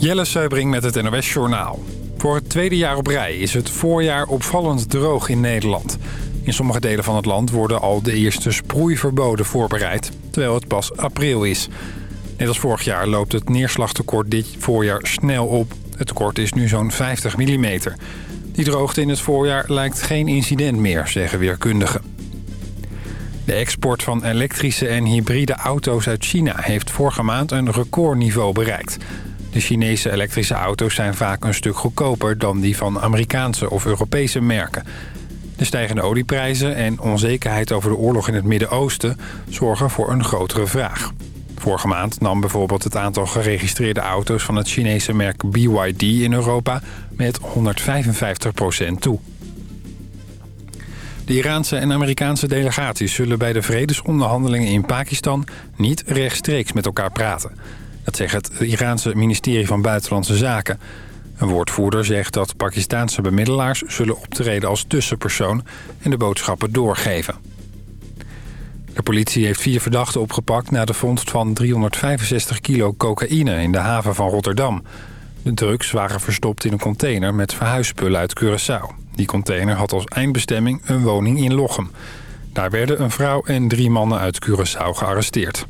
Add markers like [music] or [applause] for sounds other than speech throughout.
Jelle Seubring met het NOS Journaal. Voor het tweede jaar op rij is het voorjaar opvallend droog in Nederland. In sommige delen van het land worden al de eerste sproeiverboden voorbereid... terwijl het pas april is. Net als vorig jaar loopt het neerslagtekort dit voorjaar snel op. Het tekort is nu zo'n 50 mm. Die droogte in het voorjaar lijkt geen incident meer, zeggen weerkundigen. De export van elektrische en hybride auto's uit China heeft vorige maand een recordniveau bereikt. De Chinese elektrische auto's zijn vaak een stuk goedkoper dan die van Amerikaanse of Europese merken. De stijgende olieprijzen en onzekerheid over de oorlog in het Midden-Oosten zorgen voor een grotere vraag. Vorige maand nam bijvoorbeeld het aantal geregistreerde auto's van het Chinese merk BYD in Europa met 155% toe. De Iraanse en Amerikaanse delegaties zullen bij de vredesonderhandelingen in Pakistan niet rechtstreeks met elkaar praten. Dat zegt het Iraanse ministerie van Buitenlandse Zaken. Een woordvoerder zegt dat Pakistaanse bemiddelaars zullen optreden als tussenpersoon en de boodschappen doorgeven. De politie heeft vier verdachten opgepakt na de vondst van 365 kilo cocaïne in de haven van Rotterdam. De drugs waren verstopt in een container met verhuisspullen uit Curaçao. Die container had als eindbestemming een woning in Lochem. Daar werden een vrouw en drie mannen uit Curaçao gearresteerd.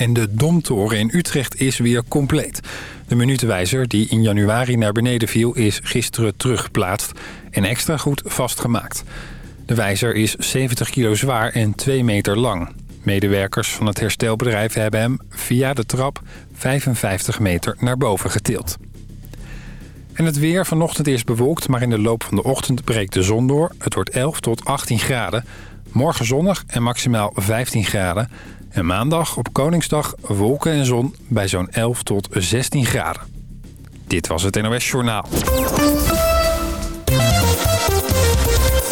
En de Domtoren in Utrecht is weer compleet. De minutenwijzer die in januari naar beneden viel is gisteren teruggeplaatst en extra goed vastgemaakt. De wijzer is 70 kilo zwaar en 2 meter lang. Medewerkers van het herstelbedrijf hebben hem via de trap 55 meter naar boven getild. En het weer vanochtend is bewolkt, maar in de loop van de ochtend breekt de zon door. Het wordt 11 tot 18 graden. Morgen zonnig en maximaal 15 graden. En maandag op Koningsdag wolken en zon bij zo'n 11 tot 16 graden. Dit was het NOS Journaal.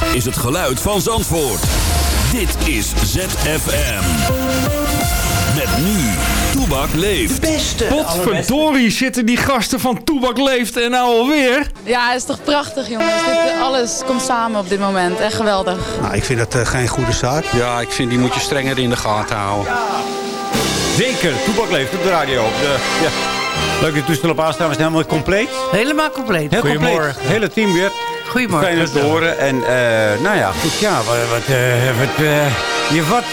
Dit is het geluid van Zandvoort. Dit is ZFM. Met nu, Toebak leeft. Beste. Potverdorie zitten die gasten van Toebak leeft en nou alweer. Ja, het is toch prachtig jongens. Dit, alles komt samen op dit moment. Echt geweldig. Nou, ik vind dat uh, geen goede zaak. Ja, ik vind die moet je strenger in de gaten houden. Zeker, Toebak leeft op de radio. De, ja. Leuk dat toestel op aanstaan. We zijn helemaal compleet. Helemaal compleet. Heel compleet. Hele team weer. Goedemorgen. Fijn het te horen. En uh, nou ja, goed. Ja, wat... wat, uh, wat uh, je wat...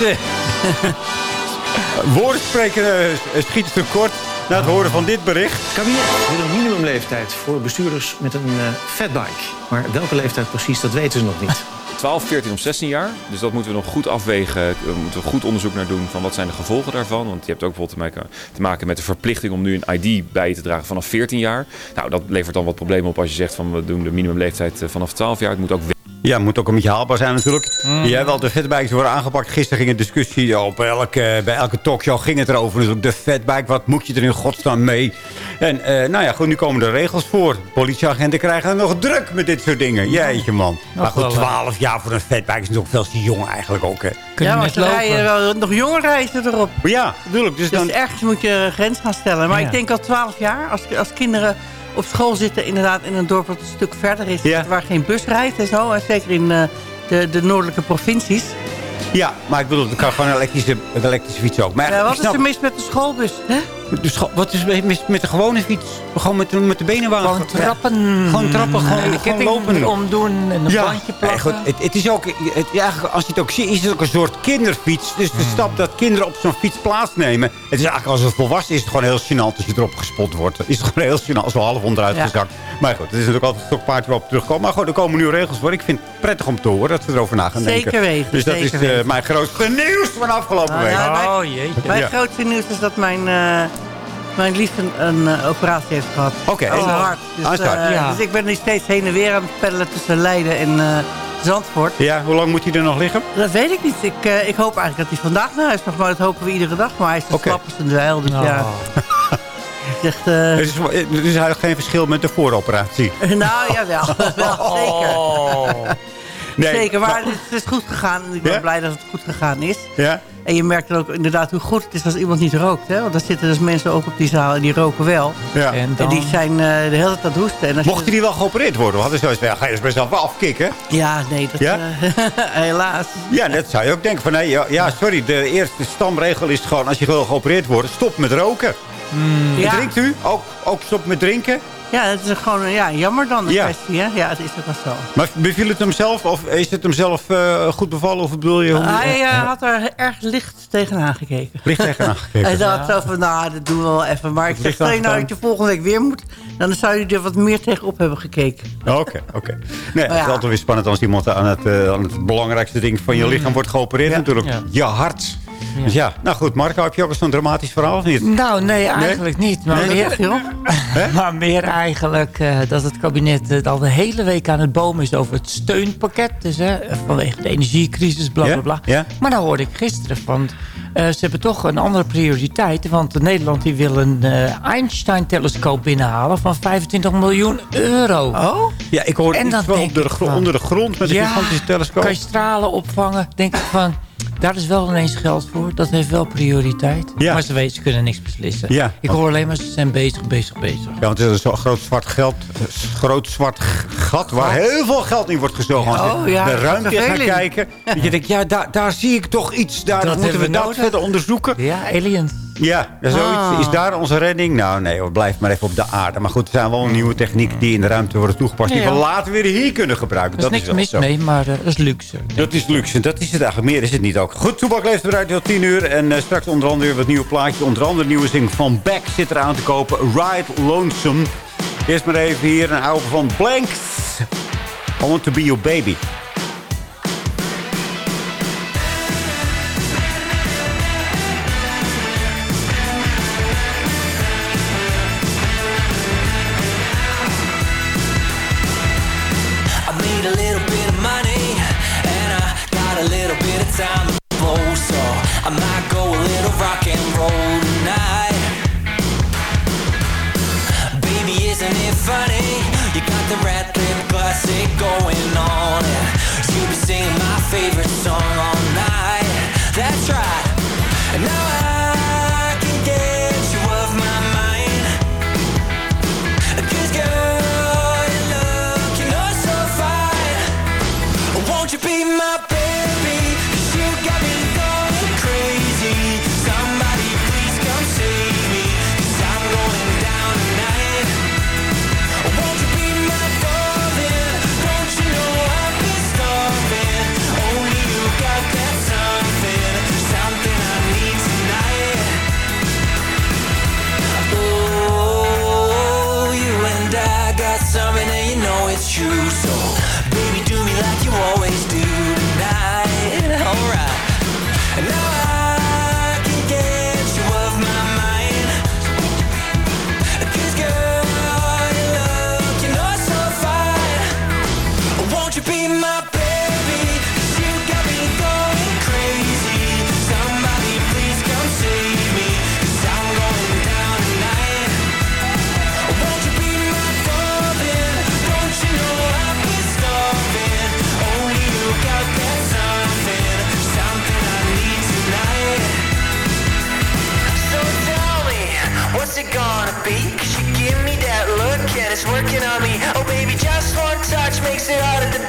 [laughs] woorden spreken schiet tekort na het horen van dit bericht. Het kabinet wil een minimumleeftijd voor bestuurders met een fatbike. Maar welke leeftijd precies, dat weten ze nog niet. 12, 14 of 16 jaar. Dus dat moeten we nog goed afwegen. We moeten goed onderzoek naar doen van wat zijn de gevolgen daarvan. Want je hebt ook bijvoorbeeld te maken, te maken met de verplichting om nu een ID bij je te dragen vanaf 14 jaar. Nou, dat levert dan wat problemen op als je zegt van we doen de minimumleeftijd vanaf 12 jaar. Het moet ook ja, het moet ook een beetje haalbaar zijn natuurlijk. Mm. Jij wel de fatbikes worden aangepakt. Gisteren ging een discussie op elke, bij elke talkshow ging het erover. Dus de fatbike, wat moet je er in godsnaam mee? En uh, nou ja, goed, nu komen er regels voor. Politieagenten krijgen nog druk met dit soort dingen. Jeetje man. Maar goed, 12 jaar voor een fatbike is nog veel te jong eigenlijk ook. Hè. Ja, maar ze rijden wel nog jonger rijden erop. Ja, natuurlijk. Dus, dus dan... ergens moet je een grens gaan stellen. Maar ja. ik denk al 12 jaar, als, als kinderen op school zitten inderdaad in een dorp dat een stuk verder is. Ja. Waar geen bus rijdt en zo. En zeker in uh, de, de noordelijke provincies. Ja, maar ik bedoel, het kan gewoon een elektrische, een elektrische fiets ook. Maar ja, wat snap... is er mis met de schoolbus? Hè? De school, wat is mis met de gewone fiets? Gewoon met, met de benenwagen. Gewoon trappen. Gewoon trappen, gewoon, en de gewoon lopen. omdoen en een ja. bandje plakken. Ja, het, het, is ook, het, eigenlijk, als je het ook ziet, is het ook een soort kinderfiets. Dus de stap dat kinderen op zo'n fiets plaatsnemen. Het is eigenlijk als het volwassen is het gewoon heel gênant als je erop gespot wordt. Het is gewoon heel gênant als we half onderuit ja. gezakt. Maar goed, het is natuurlijk altijd een stokpaardje waarop terugkomen. Maar goed, er komen nu regels voor. Ik vind het prettig om te horen dat we erover na gaan denken. Zeker weten. Dus dat zeker is. Uh, mijn grootste nieuws van afgelopen nou, week. Ja, mijn, oh jeetje. Mijn ja. grootste nieuws is dat mijn... Uh, mijn lief een, een uh, operatie heeft gehad. Oké. Okay. Zijn hart. Dus, uh, ja. dus ik ben nu steeds heen en weer aan het peddelen tussen Leiden en uh, Zandvoort. Ja, hoe lang moet hij er nog liggen? Dat weet ik niet. Ik, ik hoop eigenlijk dat hij vandaag naar huis mag. Maar dat hopen we iedere dag. Maar hij is te okay. als een dweil. Dus oh. ja. Zegt, uh... er, is, er is eigenlijk geen verschil met de vooroperatie. nou, jawel. [laughs] [laughs] wel, zeker. Oh. Nee, zeker, maar het is, goed gegaan. Ik ben Ja? blij dat het goed gegaan is. Ja? En je merkt dan ook inderdaad hoe goed het is als iemand niet rookt. Hè? Want er zitten dus mensen ook op die zaal en die roken wel. Ja. En, die zijn eh, de hele tijd aan het hoesten. En als je- Mochten die wel geopereerd worden? Hadden ze zoiets van, ja, ga je dus zelf wel afkicken? Ja, nee, dat, Ja? eh, [laughs] helaas. Ja, dat zou je ook denken van, nee, ja, ja, sorry, de eerste stamregel is gewoon, als je wil geopereerd wordt, stop met roken. En Ja. Drinkt u? Ook, ook stop met drinken? Ja, het is gewoon ja, jammer dan de Ja. kwestie. Hè? Ja, het is ook wel zo. Maar beviel het hem zelf? Of is het hem zelf eh, goed bevallen? Of bedoel je... hoe- Hij eh, had er erg licht tegenaan gekeken. Licht tegenaan [laughs] gekeken. Hij dacht zo van, nou, dat doen we wel even. Maar ik zeg, licht stel je nou dat je volgende week weer moet... dan zou je er wat meer tegenop hebben gekeken. Oké, oké. Nee, het is altijd weer spannend als iemand aan het, eh, aan het belangrijkste ding van je lichaam wordt geopereerd. Natuurlijk, Ja. je hart. Dus ja, nou goed, Marco, heb je ook eens zo'n dramatisch verhaal of niet? Nou, nee, eigenlijk niet. Maar, Nee, meer, dacht [laughs] maar meer eigenlijk eh, dat het kabinet het al de hele week aan het bomen is over het steunpakket. Dus hè, vanwege de energiecrisis, bla bla Ja? bla. Ja? Maar nou hoorde ik gisteren van... eh, ze hebben toch een andere prioriteit. Want Nederland die wil een eh, Einstein-telescoop binnenhalen van 25 miljoen euro. Oh? Ja, ik hoor En iets dan van de, van- onder de grond met een Ja, gigantische telescoop. kan je stralen opvangen. Denk ik van, daar is wel ineens geld voor. Dat heeft wel prioriteit. Ja. Maar ze weten, ze kunnen niks beslissen. Ja. Ik hoor alleen maar, ze zijn bezig, bezig, bezig. Ja, want het is zo'n groot zwart, geld, groot zwart gat waar heel veel geld in wordt gezogen. Als Oh, ja, de ruimte gaat kijken. Dat je denkt, ja, daar, daar zie ik toch iets. Daar Dat moeten we dat nodig. verder onderzoeken. Ja, aliens. Ja, zoiets. Ah. Is daar onze redding? Nou nee, we blijven maar even op de aarde. Maar goed, er zijn wel een nieuwe technieken die in de ruimte worden toegepast. Die Ja. we later weer hier kunnen gebruiken. Er is Dat niks mis zo. mee, maar eh, dat is luxe. Dat is luxe. Dat is het eigenlijk. Meer is het niet ook. Goed, Toebak leeft eruit tot 10 uur. En eh, straks onder andere weer wat nieuwe plaatjes. Onder andere nieuwe zing van Beck zit eraan te kopen. Ride Lonesome. Eerst maar even hier een oude van Blanks. I want to be your baby. Going see out of the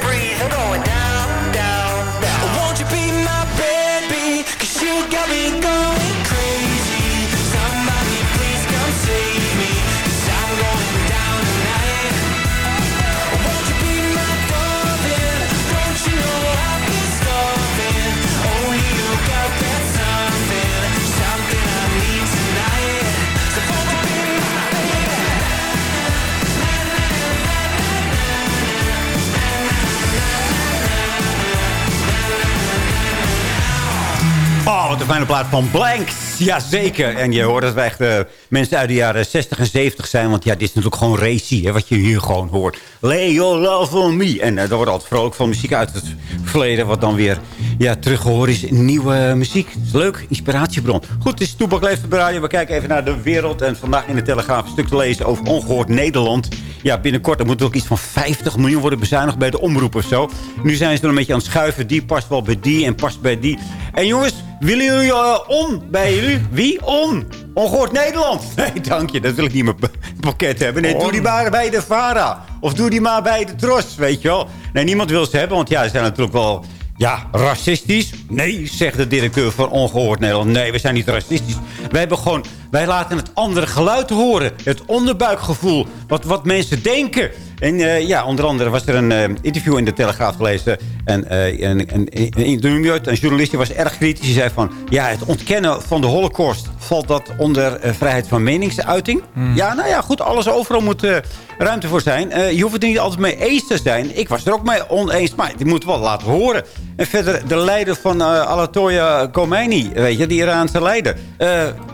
fijne plaat van Blanks. Ja, zeker. En je hoort dat wij echt eh, mensen uit de jaren 60 en 70 zijn. Want ja, dit is natuurlijk gewoon racy, hè, wat je hier gewoon hoort. Lay your love on me. En uh, wordt altijd vrolijk van muziek uit het verleden... wat dan weer ja, teruggehoord is nieuwe muziek. Dat is leuk, inspiratiebron. Goed, het is de radio. We kijken even naar de wereld. En vandaag in de Telegraaf een stuk te lezen over ongehoord Nederland. Ja, binnenkort er moet ook iets van 50 miljoen worden bezuinigd bij de omroep of zo. Nu zijn ze er een beetje aan het schuiven. Die past wel bij die en past bij die. En jongens, willen jullie uh, om bij jullie? Wie? Om. Ongehoord Nederland. [laughs] Nee, dank je. Dat wil ik niet in mijn pakket hebben. Nee, doe die maar bij de VARA. Of doe die maar bij de Tros, weet je wel. Nee, niemand wil ze hebben, want ja, ze zijn natuurlijk wel... Ja, racistisch? Nee, zegt de directeur van Ongehoord Nederland. Nee, we zijn niet racistisch. Wij hebben gewoon... Wij laten het andere geluid horen. Het onderbuikgevoel. Wat, wat mensen denken. En uh, ja, onder andere was er een uh, interview in de Telegraaf gelezen. En, uh, en, en, en, een journalist die was erg kritisch. Die zei van, ja, het ontkennen van de holocaust... valt dat onder vrijheid van meningsuiting? Hmm. Ja, nou ja, goed, alles overal moet ruimte voor zijn. je hoeft het er niet altijd mee eens te zijn. Ik was er ook mee oneens, maar die moet wel laten horen. En verder, de leider van Alatoya Khomeini, weet je, die Iraanse leider...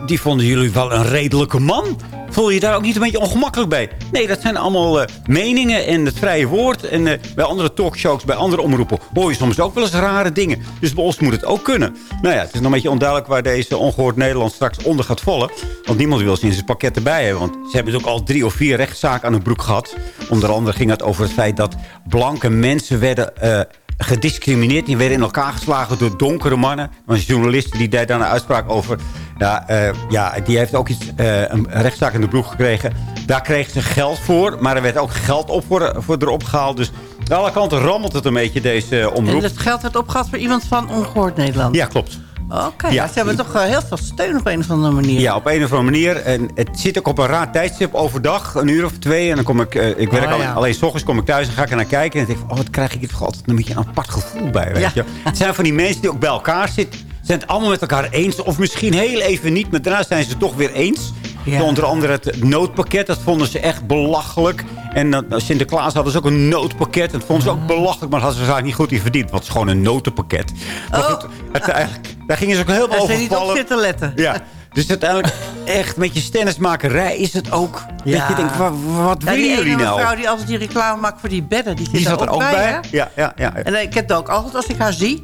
die vonden jullie wel een redelijke man voel je daar ook niet een beetje ongemakkelijk bij? Nee, dat zijn allemaal uh, meningen en het vrije woord. En uh, bij andere talkshows, bij andere omroepen... hoor je soms ook wel eens rare dingen. Dus bij ons moet het ook kunnen. Nou ja, het is nog een beetje onduidelijk... waar deze ongehoord Nederland straks onder gaat vallen. Want niemand wil ze in zijn pakket erbij hebben. Want ze hebben dus ook al drie of vier rechtszaken aan hun broek gehad. Onder andere ging het over het feit dat blanke mensen werden... Uh, gediscrimineerd. Die werden in elkaar geslagen door donkere mannen. Maar een journalist die daar een uitspraak over. Ja, uh, ja die heeft ook iets, uh, een rechtszaak in de broek gekregen. Daar kreeg ze geld voor. Maar er werd ook geld op voor, voor erop gehaald. Dus aan alle kanten rammelt het een beetje, deze uh, omroep. En het geld werd opgehaald voor iemand van Ongehoord Nederland? Ja, klopt. Oké, okay, ja. ze hebben toch heel veel steun op een of andere manier. Ja, op een of andere manier. En het zit ook op een raar tijdstip overdag, een uur of twee. En dan kom ik, uh, ik werk oh, alleen, ja. alleen s ochtends kom ik thuis en ga ik er naar kijken. En dan denk ik, oh, wat krijg ik hier toch altijd een beetje een apart gevoel bij, weet je. Het zijn van die mensen die ook bij elkaar zitten. Zijn het allemaal met elkaar eens. Of misschien heel even niet, maar daarna zijn ze het toch weer eens. Ja. Onder andere het noodpakket, dat vonden ze echt belachelijk. En uh, Sinterklaas hadden ze ook een noodpakket. Dat vonden ze ook belachelijk, maar dat hadden ze eigenlijk niet goed in verdiend. Want het is gewoon een notenpakket. Maar oh. goed, eigenlijk, daar gingen ze ook heel veel over Ze niet op zitten letten. Ja. Dus uiteindelijk echt met je stennismakerij is het ook. Ja. Dat je denkt, wat, wat ja, willen jullie nou? Die vrouw die altijd die reclame maakt voor die bedden. Die, zat er ook bij, bij ja, ja, ja. En ik heb het ook altijd, als ik haar zie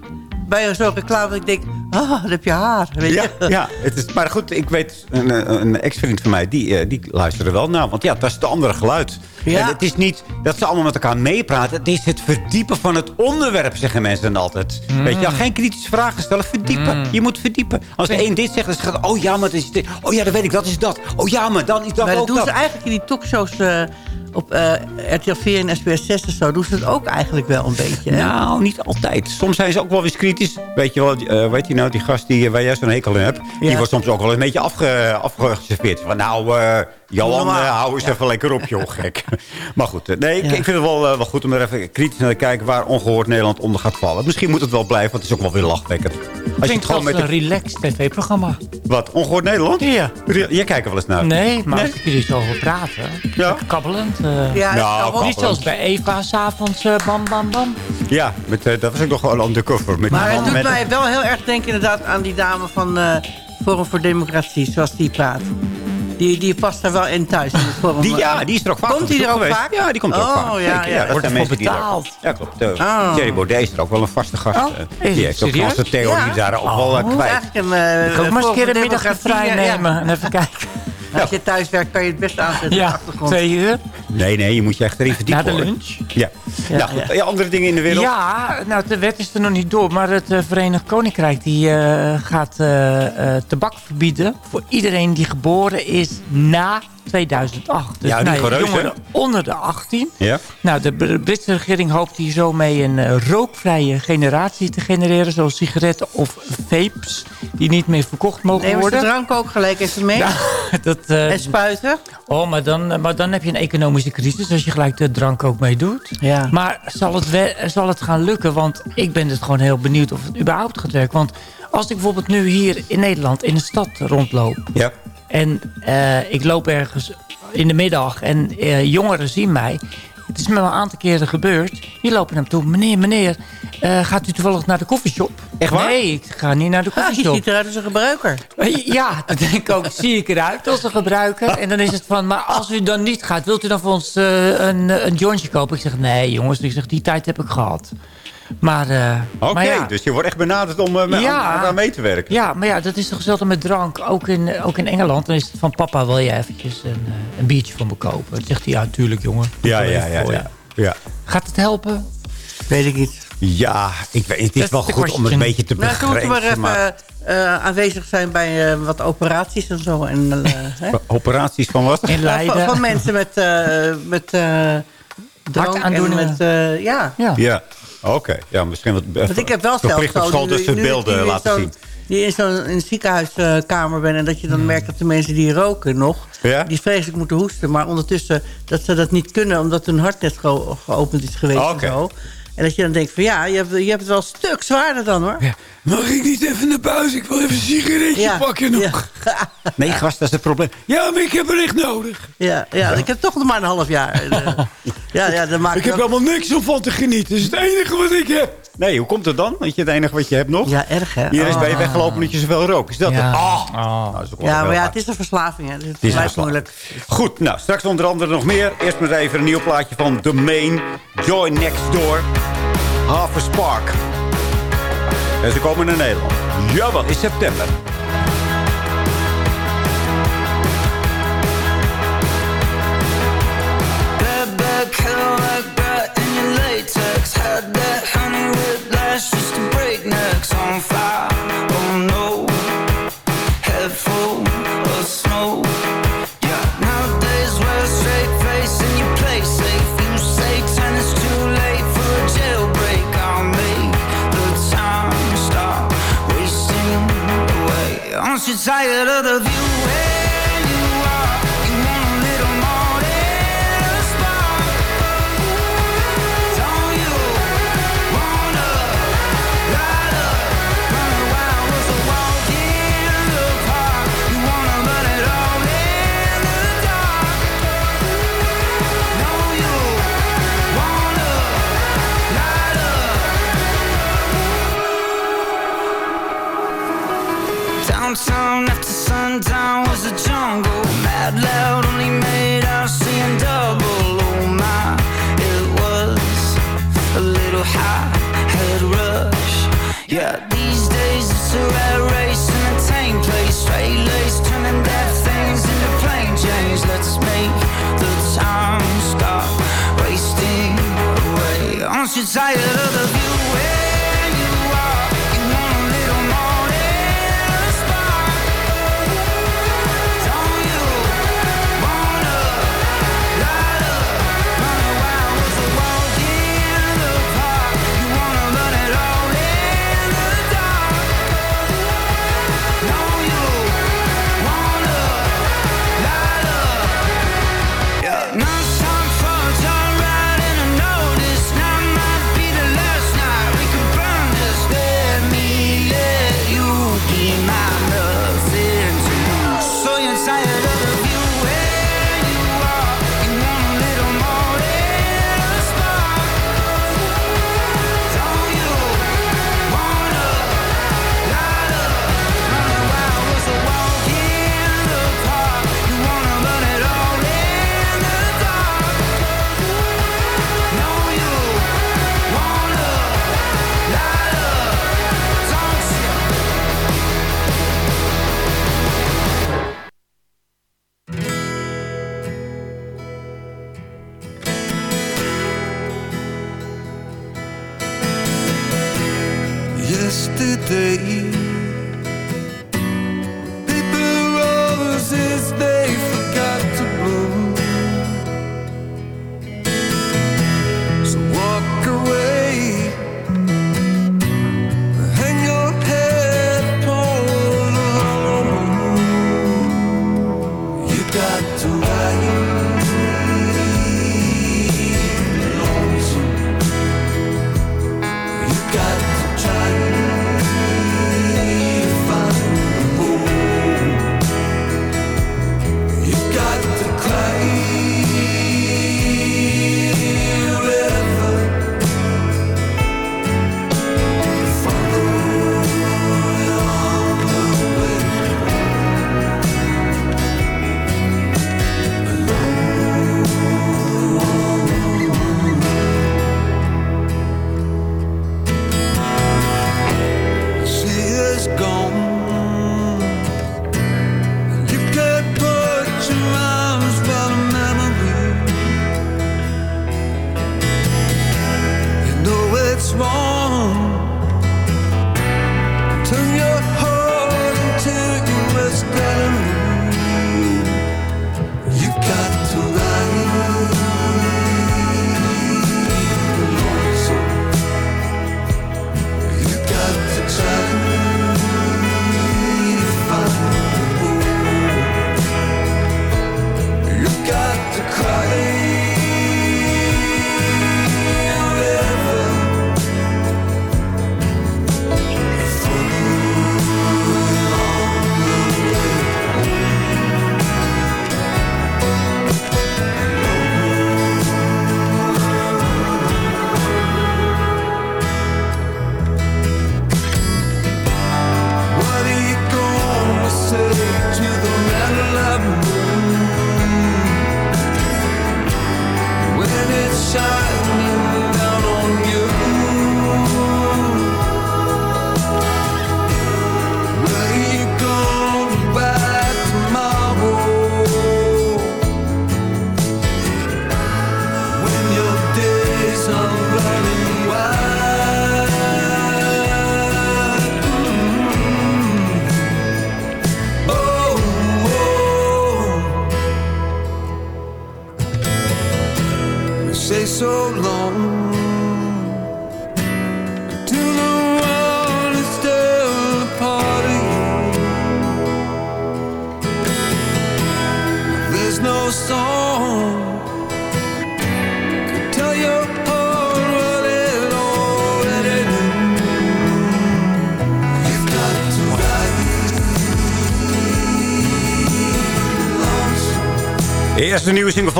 bij zo'n reclame dat ik denk, ah, dan heb je haar. Weet ja, je? ja het is, maar goed, ik weet, een, een ex-vriend van mij, die, die luisterde wel naar. Want ja, dat is het andere geluid. Ja. En het is niet dat ze allemaal met elkaar meepraten. Het is het verdiepen van het onderwerp, zeggen mensen dan altijd. Mm. Weet je, geen kritische vragen stellen, verdiepen. Mm. Je moet verdiepen. Als de een dit zegt, dan gaat oh ja, maar dat is dit. Oh ja, dat weet ik, dat is dat. Oh ja, maar dan is dat maar ook dat. doen dat. ze eigenlijk in die talkshows... Uh, op uh, RTL 4 en SBS 6 en zo doen ze het ook eigenlijk wel een beetje. Hè? Nou, niet altijd. Soms zijn ze ook wel eens kritisch. Weet je wel, uh, weet je nou, die gast die, waar jij zo'n hekel in hebt... Ja. die wordt soms ook wel een beetje afge, afgeserveerd. Van nou, uh, Johan, hou eens ja. even lekker op, joh, gek. [laughs] maar goed, nee, ik, ja. ik vind het wel, wel goed om er even kritisch naar te kijken... waar ongehoord Nederland onder gaat vallen. Misschien moet het wel blijven, want het is ook wel weer lachwekkend. Als je het gewoon met een relaxed tv-programma. Wat, ongehoord Nederland? Ja. Jij kijkt er wel eens naar? Nee, maar nee? als ik jullie zo over praten... Ja. Kabbelend. Uh, ja, nou, niet zoals bij Eva, s'avonds uh, bam, bam, bam. Ja, met, uh, dat was ik nog wel undercover. Met maar het doet met... mij wel heel erg denken inderdaad aan die dame van uh, Forum voor Democratie, zoals die praat. Die, die past er wel in thuis. [laughs] In. Die, ja, die is er ook vaak Komt die er ook geweest. vaak? Ja, die komt er ook oh, vaak. Ja, ja. dat Wordt zijn mensen betaald. die er ook, Ja, klopt. Oh. Thierry Baudet is er ook wel een vaste gast. Oh, uh, die heeft ook vaste theorie ja. daar ook wel uh, kwijt. Een, uh, ik ga ook maar eens een keer de middag vrij nemen en even kijken. [laughs] Als je thuis werkt, kan je het best aanzetten ja, twee uur. Nee, nee, je moet je echt erin verdiepen. Na de lunch. Ja. Ja, nou, goed, ja. andere dingen in de wereld? Ja, nou, de wet is er nog niet door. Maar het uh, Verenigd Koninkrijk die, uh, gaat uh, tabak verbieden... voor iedereen die geboren is na 2008. Dus ja, nou, gereus, jongeren onder de 18. Ja. Nou, de Britse regering hoopt hier zo mee een uh, rookvrije generatie te genereren. Zoals sigaretten of vapes. Die niet meer verkocht mogen worden. Nemen ze drank ook gelijk even mee? [laughs] Dat, uh, en spuiten? Oh, maar dan, maar dan heb je een economische crisis als je gelijk de drank ook mee doet. Ja. Maar zal het, zal het gaan lukken? Want ik ben het gewoon heel benieuwd of het überhaupt gaat werken. Want als ik bijvoorbeeld nu hier in Nederland in de stad rondloop... Ja. En uh, ik loop ergens in de middag en uh, jongeren zien mij. Het is me al een aantal keren gebeurd. Die lopen naar me toe. Meneer, meneer, uh, gaat u toevallig naar de koffieshop? Echt waar? Nee, ik ga niet naar de [laughs] Ah, je koffieshop. ziet eruit als een gebruiker. Ja, dat denk ik ook. [laughs] Zie ik eruit als een gebruiker. En dan is het van, maar als u dan niet gaat, wilt u dan voor ons eh, een, een jointje kopen? Ik zeg, nee jongens, ik zeg, die tijd heb ik gehad. Maar, eh, Oké, maar ja. dus je wordt echt benaderd om eh, mee- Ja. aan, aan mee te werken. Ja, maar ja, dat is toch hetzelfde met drank. Ook in, ook in Engeland. Dan is het van, papa, wil je eventjes een, eh, een biertje voor me kopen? Dan zegt hij, ja, tuurlijk jongen. Ja, ja, ja, ja. ja. Gaat het helpen? Weet ik niet. Ja, ik weet, het is Dat wel goed om het een beetje te Nou, toen moeten we begrijpen. maar even eh, aanwezig zijn bij eh, wat operaties en zo. En, eh, hè? [laughs] Operaties van wat? In Leiden. van, van mensen met, eh met eh drank en met... eh, ja. Ja. Ja, oké. Ja, misschien wat Want ik heb wel zelf op school dus beelden laten zien. Die in zo'n ziekenhuiskamer bent en dat je dan merkt dat de mensen die roken nog... Ja? die vreselijk moeten hoesten, maar ondertussen dat ze dat niet kunnen... omdat hun hart net ge- geopend is geweest Oké. en zo. En dat je dan denkt van ja, je hebt, je hebt het wel een stuk zwaarder dan hoor. Mag ik niet even naar buiten? Ik wil even een sigaretje Ja, pakken nog. Ja, [laughs] Nee, gast, dat is het probleem. Ja, maar ik heb er echt nodig. ja, ja, ik heb toch nog maar een half jaar. Eh, [laughs] ja, ja, dan maak Ik heb helemaal niks om van te genieten. Dat is het enige wat ik heb. Nee, hoe komt het dan? Weet je, het enige wat je hebt nog? Ja, erg hè? Hier is bij je Oh. weggelopen dat je zoveel rookt. Is dat Ja. het? Ah! Nou, dat wel Ja, maar ja, hard. het is een verslaving hè. Dus het Het is blijft moeilijk. Goed, nou, straks onder andere nog meer. Eerst maar even een nieuw plaatje van The Main. Joy Next Door. Half a Spark. En ze komen naar Nederland. Jawel, in september. Tired of the the day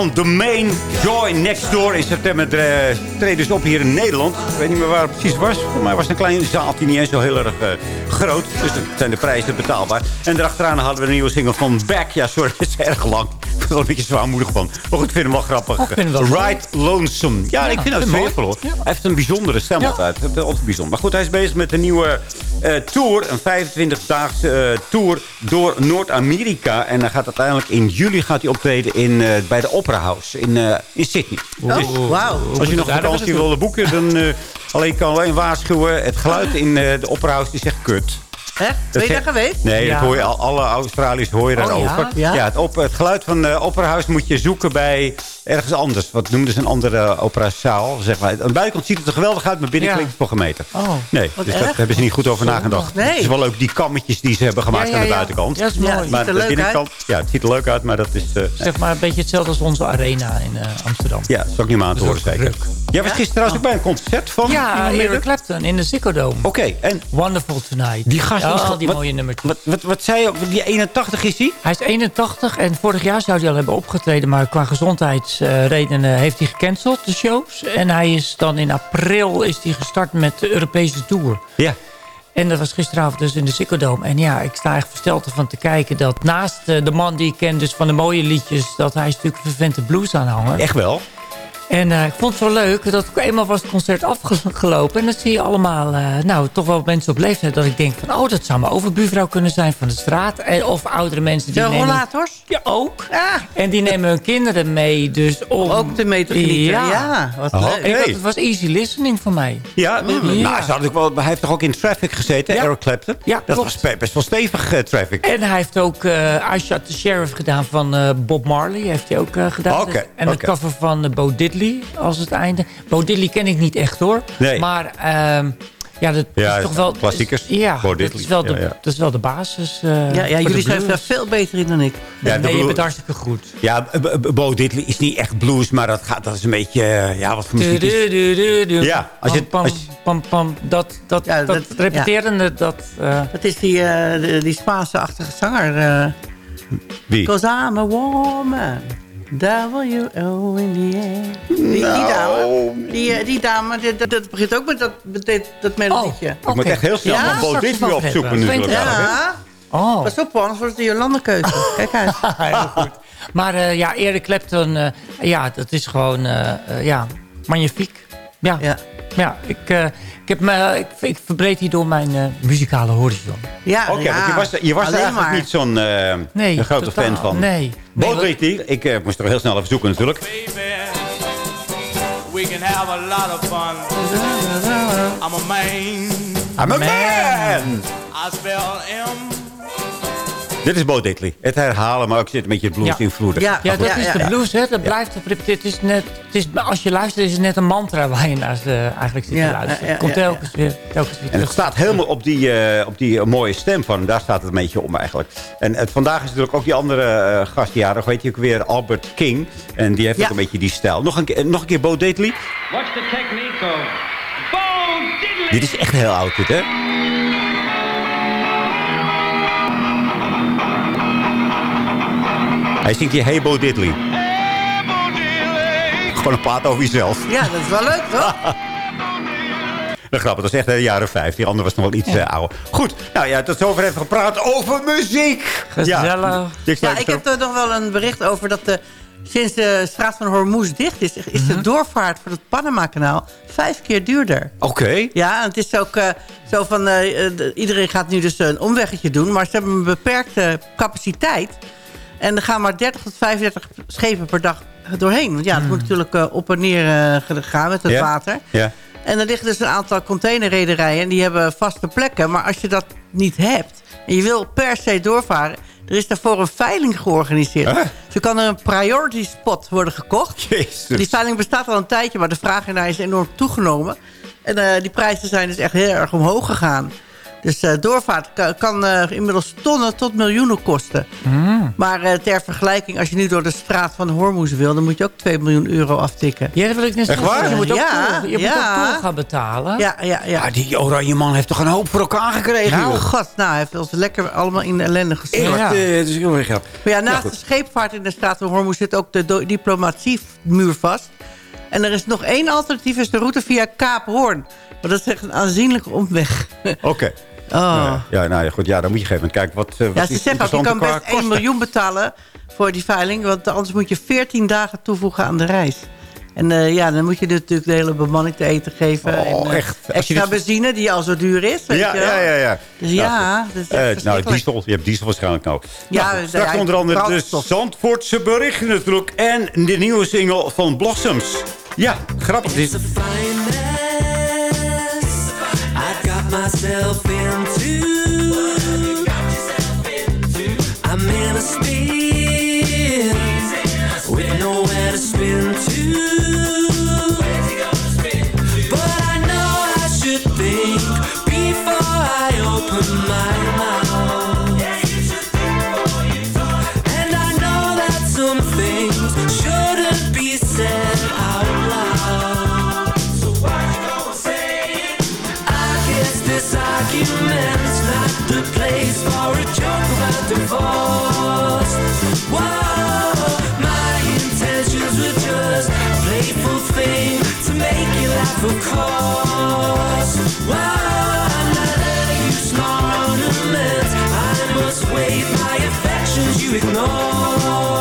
van Domain Joy Next Door. In september uh, treden ze op hier in Nederland. Ik weet niet meer waar het precies was. Voor mij was het een klein zaaltje, niet eens zo heel erg uh, groot. Dus dan zijn de prijzen betaalbaar. En daarachteraan hadden we een nieuwe single van Back. Ja, sorry, [laughs] het is erg lang. Ik ben er een beetje zwaarmoedig van. Maar goed, ik vind hem wel grappig. Oh, ik vind hem wel Ride Lonesome. Ja, Ja, ik vind dat sfeervol. hoor. Ja. Hij heeft een bijzondere stem altijd. Dat altijd bijzonder. Maar goed, hij is bezig met een nieuwe eh, tour. Een 25-daagse eh, tour door Noord-Amerika. En hij gaat uiteindelijk in juli gaat hij optreden in, eh, bij de Opera House in, eh, in Sydney. Oh, Dus wauw. als je nog vakantie wilde boeken, dan eh, alleen kan alleen waarschuwen. Het geluid in eh, de Opera House is echt kut. Echt? Ben je daar geweest? Nee, Ja. dat hoor je, al- alle Australiërs hoor je Oh, daarover. ja? Ja? het, op, het geluid van de operahuis moet je zoeken bij ergens anders. Wat noemden ze een andere operazaal, zeg maar. Aan de buitenkant ziet het er geweldig uit, maar binnen Ja. klinkt het voor gemeten. Oh. Nee, dus daar hebben ze niet goed over nagedacht. Nee. Het is wel leuk, die kammetjes die ze hebben gemaakt Ja, ja, aan de buitenkant. Ja, dat is mooi. Ja, het ziet maar er de binnenkant, ja, het ziet er leuk uit, maar dat is... eh, Zeg maar een beetje hetzelfde als onze arena in eh, Amsterdam. ja, dat is ook niet meer aan te horen zeker. Jij was gisteren trouwens ook bij een concert van... Ja? Eric Clapton in de Ziggo Dome. Oké, en Wonderful Tonight. die gast ja, is... al die wat, mooie nummertjes. wat, wat, wat zei je? Die 81 is hij? Hij is 81 en vorig jaar zou hij al hebben opgetreden... maar qua gezondheidsredenen heeft hij gecanceld, de shows. En hij is dan in april is hij gestart met de Europese Tour. Ja. En dat was gisteravond dus in de Ziggo. En ja, ik sta echt versteld ervan te kijken... dat naast eh, de man die ik ken dus van de mooie liedjes... dat hij is natuurlijk een vervente blues aanhanger. Echt wel? En eh, ik vond het zo leuk dat ik eenmaal was het concert afgelopen. En dan zie je allemaal, eh, nou, toch wel mensen op leeftijd... dat ik denk van, oh, dat zou mijn overbuurvrouw kunnen zijn van de straat. En, of oudere mensen die De nemen... rollators? Ja, ook. Ja. En die nemen hun kinderen mee, dus om... Ook te mee te genieten. Ja. Ja, wat Oh, leuk. Hey. dat was easy listening voor mij. Ja, nou, Ja. ze had ook wel, hij heeft toch ook in Traffic gezeten, Ja. Eric Clapton? Ja, dat klopt. was be- best wel stevig, eh, Traffic. En hij heeft ook uh, I Shot the Sheriff gedaan van eh, Bob Marley. Heeft hij ook eh, gedaan. Oké, en de oké. cover van eh, Bo Diddley als het einde. Bo Diddley ken ik niet echt hoor. Nee. Maar ehm, ja, dat Ja, is toch wel... klassiekers. Ja, Bo dat is, wel de, Ja, ja. dat is wel de basis. eh, Ja, ja jullie zijn daar veel beter in dan ik. Ja, nee, je bent hartstikke goed. Ja, Bo Diddley is niet echt blues, maar dat, gaat, dat is een beetje... eh, ja, wat voor muziek is... Du-du-du-du-du. Ja, als je- Pam, als je- pam, pam, dat, dat, Ja, dat, dat- repeterende, dat... eh, Dat is die, die Spaanse-achtige zanger. eh Wie? Cause I'm a woman. W-O in the air. Die, die Nou. dame. Die, eh, die dame, dat, dat, dat begint ook met dat, met dit- dat melodietje. Ik moet echt heel snel Ja, Diddley over opzoeken nu. natuurlijk. Ja. oh. Pas op, anders wordt het de Jolande-keuze. [laughs] Kijk uit. [laughs] Heel goed. Maar eh, ja, Eric Clapton, eh, ja, dat is gewoon, eh, eh, ja, magnifiek. Ja, ja. Ja. ik, eh, ik, heb me, ik, ik verbreed hierdoor mijn eh, muzikale horizon. Ja, Oké, ja. want je was, je was er eigenlijk maar. niet zo'n eh, Nee, grote totaal. fan van. Nee. Bo Nee, ik eh, moest er heel snel even zoeken natuurlijk. We can have a lot of fun. I'm a man. I'm a man! I spell M. Dit is Bo Diddley. Het herhalen, maar ook zit een beetje blues Ja. invloeden. Ja. Ja, dat Ja, is de blues, hè. Dat blijft. Het is net, het is, als je luistert, is het net een mantra waar je naast eh, eigenlijk zit Ja, te luisteren. Het komt telkens weer, telkens weer En het staat helemaal op die, eh, op die eh, mooie stem van. Daar staat het een beetje om eigenlijk. En het, vandaag is natuurlijk ook die andere eh gastjarig. Weet je ook weer, Albert King. En die heeft Ja. ook een beetje die stijl. Nog een, keer- nog een keer Bo Diddley. Watch the technique of Bo Diddley. Dit is echt heel oud dit, hè? Hij zingt hier Hey Bo Diddley. Gewoon een plaat over jezelf. Ja, dat is wel leuk, toch? De grap, dat is echt de jaren 50. Die andere was nog wel iets eh, ouder. Goed, nou ja, tot zover even gepraat over muziek. Gezellig. Ja, ik, Ja, ik heb er nog wel een bericht over dat de, sinds de straat van Hormuz dicht is... is Mhm. de doorvaart voor het Panama-kanaal vijf keer duurder. Oké. Ja, en het is ook eh, zo van... eh, eh, de- iedereen gaat nu dus een omweggetje doen... maar ze hebben een beperkte capaciteit. En er gaan maar 30 tot 35 schepen per dag doorheen. Want ja, het moet natuurlijk eh, op en neer eh, gaan met het water. Ja. En er liggen dus een aantal containerrederijen... en die hebben vaste plekken. Maar als je dat niet hebt en je wil per se doorvaren... Er is daarvoor een veiling georganiseerd. Zo kan er een priority spot worden gekocht. Jezus. Die veiling bestaat al een tijdje, maar de vraag ernaar is enorm toegenomen. En eh, die prijzen zijn dus echt heel erg omhoog gegaan. Dus eh, doorvaart kan, eh, inmiddels tonnen tot miljoenen kosten. Maar eh, ter vergelijking, als je nu door de straat van Hormuz wil... dan moet je ook 2 miljoen euro aftikken. Ja, dat wil ik net Echt zeggen. waar? Je moet ook, Ja, je moet ja. ook toe gaan betalen. Ja, ja, ja. Ah, die oranje man heeft toch een hoop voor elkaar gekregen, Nou, joh. god, nou, hij heeft ons lekker allemaal in de ellende. Echt, Ja. eh, het is heel erg. Maar ja, naast de scheepvaart in de straat van Hormuz zit ook de diplomatiemuur vast. En er is nog één alternatief, is de route via Kaap Hoorn. Maar dat is echt een aanzienlijke omweg. Oké. [laughs] Oh. Ja, nou ja, goed. Ja, dan moet je geven. Kijken wat, eh, wat Ja, ze zeggen ook, je kan best 1 kosten. miljoen betalen voor die veiling. Want anders moet je 14 dagen toevoegen aan de reis. En eh, ja, dan moet je natuurlijk de hele bemanning te eten geven. Oh, en, eh, echt. Als je Extra dit- benzine, die al zo duur is. Weet Ja, je wel. ja, ja, ja. Dus Nou, ja, dat is nou, diesel, je hebt diesel waarschijnlijk nou. Ja, Nou, goed, straks ja, onder andere de. Zandvoortse berichten natuurlijk. En de nieuwe single van Blossoms. Ja, grappig. Dit is I got myself into. I'm in a spin argument's not the place for a joke about divorce. Whoa, my intentions were just a playful thing to make you laugh. Whoa, I'm not snore. I must wait my affections you ignore.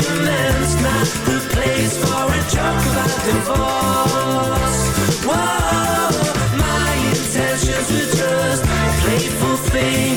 argument's not the place for a joke about divorce. Whoa, my intentions were just playful thing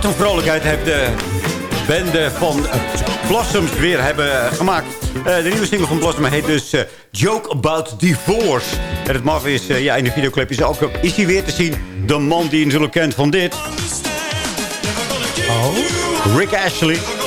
Wat een vrolijkheid heeft de bende van Blossoms weer hebben gemaakt. Eh, de nieuwe single van Blossom heet dus eh, Joke About Divorce. En het maf is, eh, ja, in de videoclip is, ook, is hij weer te zien. De man die je natuurlijk kent van dit. Rick Ashley.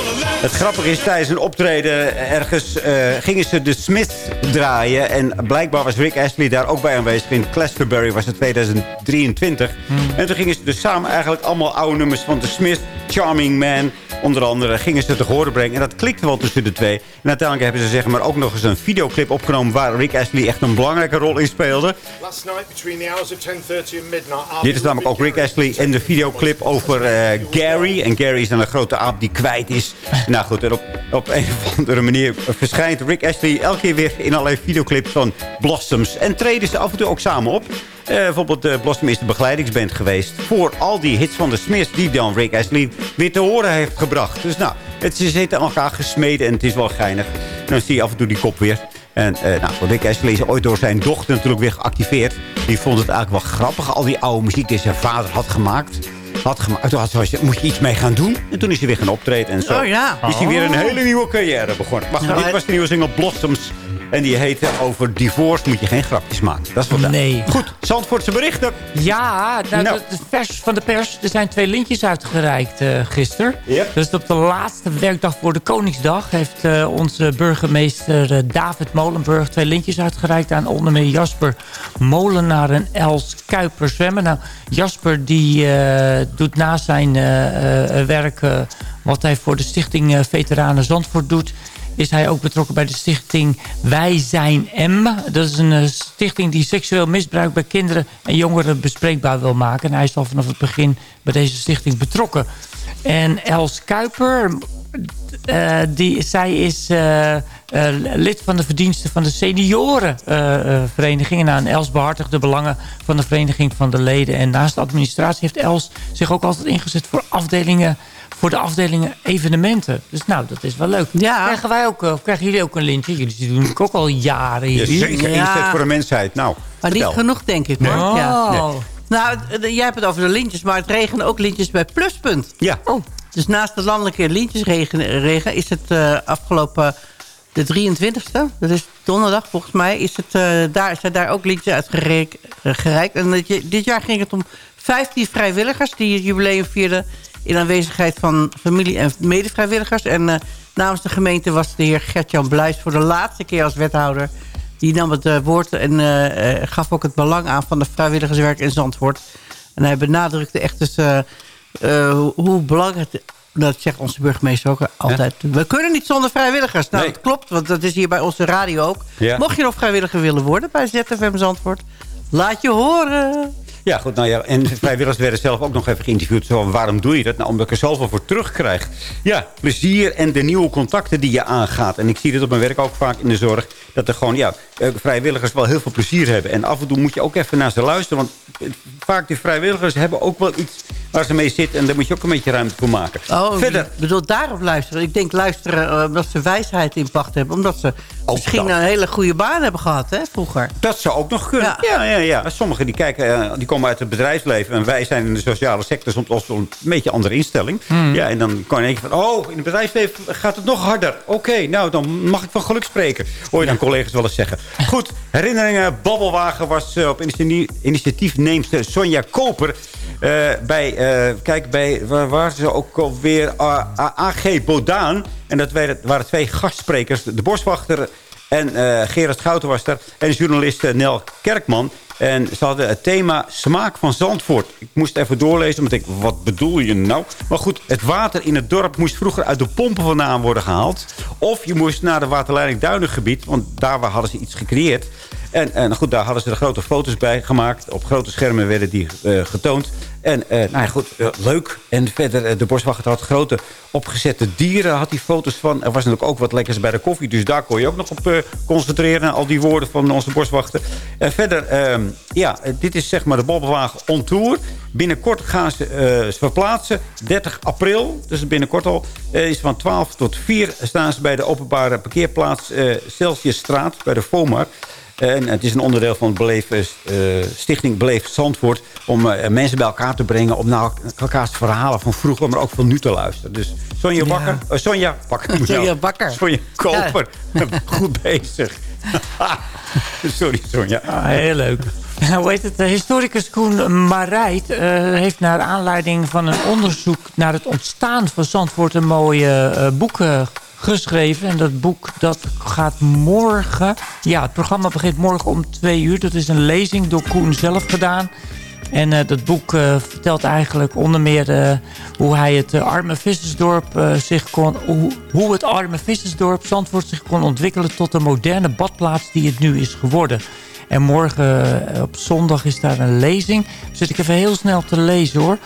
Het grappige is, tijdens een optreden ergens eh, gingen ze de Smith draaien. En blijkbaar was Rick Ashley daar ook bij aanwezig. In Glastonbury was het 2023. En toen gingen ze dus samen eigenlijk allemaal oude nummers van de Smith. Charming Man. Onder andere gingen ze te horen brengen. En dat klikte wel tussen de twee. En uiteindelijk hebben ze zeg maar ook nog eens een videoclip opgenomen... waar Rick Astley echt een belangrijke rol in speelde. Last night between the hours of 10:30 and midnight. Dit is namelijk ook Rick Astley en de videoclip over eh, Gary. En Gary is dan een grote aap die kwijt is. Nou goed, en op, op een of andere manier verschijnt Rick Astley elke keer weer in allerlei videoclips van Blossoms. En treden ze af en toe ook samen op. Eh, bijvoorbeeld uh, Blossom is de begeleidingsband geweest... voor al die hits van de Smiths die dan Rick Astley weer te horen heeft gebracht. Dus nou, het, ze zitten aan elkaar gesmeden en het is wel geinig. En dan zie je af en toe die kop weer. En uh, nou, Rick Astley is ooit door zijn dochter natuurlijk weer geactiveerd. Die vond het eigenlijk wel grappig, al die oude muziek die zijn vader had gemaakt. Had gemaakt. Toen had ze, moet je iets mee gaan doen? En toen is hij weer gaan optreden en zo. Oh ja. Is hij weer een hele nieuwe carrière begonnen. Maar goed, dit was de nieuwe single Blossoms. En die heette over divorce moet je geen grapjes maken. Dat is duidelijk. Nee. Goed, Zandvoortse berichten. Ja, nou, Nou. dat is vers van de pers. Er zijn twee lintjes uitgereikt eh gisteren. Dus op de laatste werkdag voor de Koningsdag... heeft eh, onze burgemeester eh, David Molenburg twee lintjes uitgereikt... aan onder meer Jasper Molenaar en Els Kuiper zwemmen. Nou, Jasper die doet na zijn werk... wat hij voor de stichting Veteranen Zandvoort doet is hij ook betrokken bij de stichting Wij Zijn M. Dat is een eh, stichting die seksueel misbruik bij kinderen en jongeren bespreekbaar wil maken. En hij is al vanaf het begin bij deze stichting betrokken. En Els Kuiper, eh, die, zij is eh, lid van de verdiensten van de seniorenvereniging. en Els behartigt de belangen van de vereniging van de leden. En naast de administratie heeft Els zich ook altijd ingezet voor afdelingen voor de afdelingen evenementen. Dus nou, dat is wel leuk. Krijgen wij ook, eh, of krijgen jullie ook een lintje? Jullie doen het ook al jaren. Je hier. zeker inzet voor de mensheid. Nou, Maar niet genoeg, denk ik. Hoor. Oh. Ja. Nee. Nou, jij hebt het over de lintjes, maar het regenen ook lintjes bij Pluspunt. Ja. Oh. Dus naast de landelijke lintjesregen regen is het eh, afgelopen de 23e, dat is donderdag volgens mij, is het, eh, daar, zijn daar ook lintjes uitgereikt. gereikt. En dit, dit jaar ging het om 15 vrijwilligers die het jubileum vierden in aanwezigheid van familie- en medevrijwilligers. En eh, namens de gemeente was de heer Gert-Jan Bluis voor de laatste keer als wethouder. Die nam het eh, woord en eh, gaf ook het belang aan van de vrijwilligerswerk in Zandvoort. En hij benadrukte echt dus, hoe- belangrijk... het- Dat zegt onze burgemeester ook altijd. We kunnen niet zonder vrijwilligers. Nou, Nee. dat klopt, want dat is hier bij onze radio ook. Ja. Mocht je nog vrijwilliger willen worden bij ZFM Zandvoort... laat je horen. Ja, goed. Nou ja, en vrijwilligers werden zelf ook nog even geïnterviewd. Zo, waarom doe je dat? Nou, omdat ik er zoveel voor terugkrijg. Ja, plezier en de nieuwe contacten die je aangaat. En ik zie dit op mijn werk ook vaak in de zorg. Dat er gewoon, ja, eh, vrijwilligers wel heel veel plezier hebben. En af en toe moet je ook even naar ze luisteren. Want eh, vaak die vrijwilligers hebben ook wel iets waar ze mee zitten. En daar moet je ook een beetje ruimte voor maken. Oh, Verder. ik bedoel daarop luisteren. Ik denk luisteren eh, omdat ze wijsheid in pacht hebben. Omdat ze misschien dat. een hele goede baan hebben gehad, hè, vroeger. Dat zou ook nog kunnen. Ja, ja, ja. Sommigen die kijken, eh, die komen uit het bedrijfsleven. En wij zijn in de sociale sector soms als een beetje een andere instelling. Hmm. Ja, en dan kan je denken van, oh, in het bedrijfsleven gaat het nog harder. Oké, nou, dan mag ik van geluk spreken. Hoor je dan collega's wel eens zeggen. Goed, herinneringen. Babbelwagen was eh, op initiatief, initiatiefneemster Sonja Koper. bij, kijk, bij, waar waren ze ook alweer? AG Bodaan. En dat waren, twee gastsprekers. De boswachter en eh, Gerard Schouten was daar. En journalist eh, Nel Kerkman. En ze hadden het thema smaak van Zandvoort. Ik moest even doorlezen, omdat ik, wat bedoel je nou? Maar goed, het water in het dorp moest vroeger uit de pompen vandaan worden gehaald. Of je moest naar de waterleiding Duinengebied, want daar hadden ze iets gecreëerd. En, en goed, daar hadden ze er grote foto's bij gemaakt. Op grote schermen werden die eh, getoond. En eh, nou ja, goed, eh, leuk. En verder, de boswachter had grote opgezette dieren. Had die foto's van. Er was natuurlijk ook wat lekkers bij de koffie. Dus daar kon je ook nog op concentreren. Al die woorden van onze boswachter. En verder, ehm, ja, dit is zeg maar de Bobbelwagen on tour. Binnenkort gaan ze, ze verplaatsen. 30 april, dus binnenkort al. is van 12 tot 4 staan ze bij de openbare parkeerplaats Celsiusstraat. Bij de FOMAR. En het is een onderdeel van Beleef, eh, Stichting Beleef Zandvoort... om eh, mensen bij elkaar te brengen... om naar elkaars verhalen van vroeger... maar ook van nu te luisteren. Dus Sonja Bakker... eh, Sonja Bakker. [laughs] Sonja Bakker. Sonja Koper. [laughs] Goed bezig. [laughs] Sorry, Sonja. Ah, heel leuk. Hoe heet het? De historicus Koen Marijt heeft naar aanleiding van een onderzoek... naar het ontstaan van Zandvoort een mooie eh, boek eh, geschreven. En dat boek dat gaat morgen... Ja, het programma begint morgen om twee uur. Dat is een lezing door Koen zelf gedaan. En eh, dat boek eh, vertelt eigenlijk onder meer eh, hoe hij het arme vissersdorp zich kon... Hoe, hoe het arme vissersdorp Zandvoort zich kon ontwikkelen tot de moderne badplaats die het nu is geworden. En morgen op zondag is daar een lezing. Zit ik even heel snel te lezen hoor.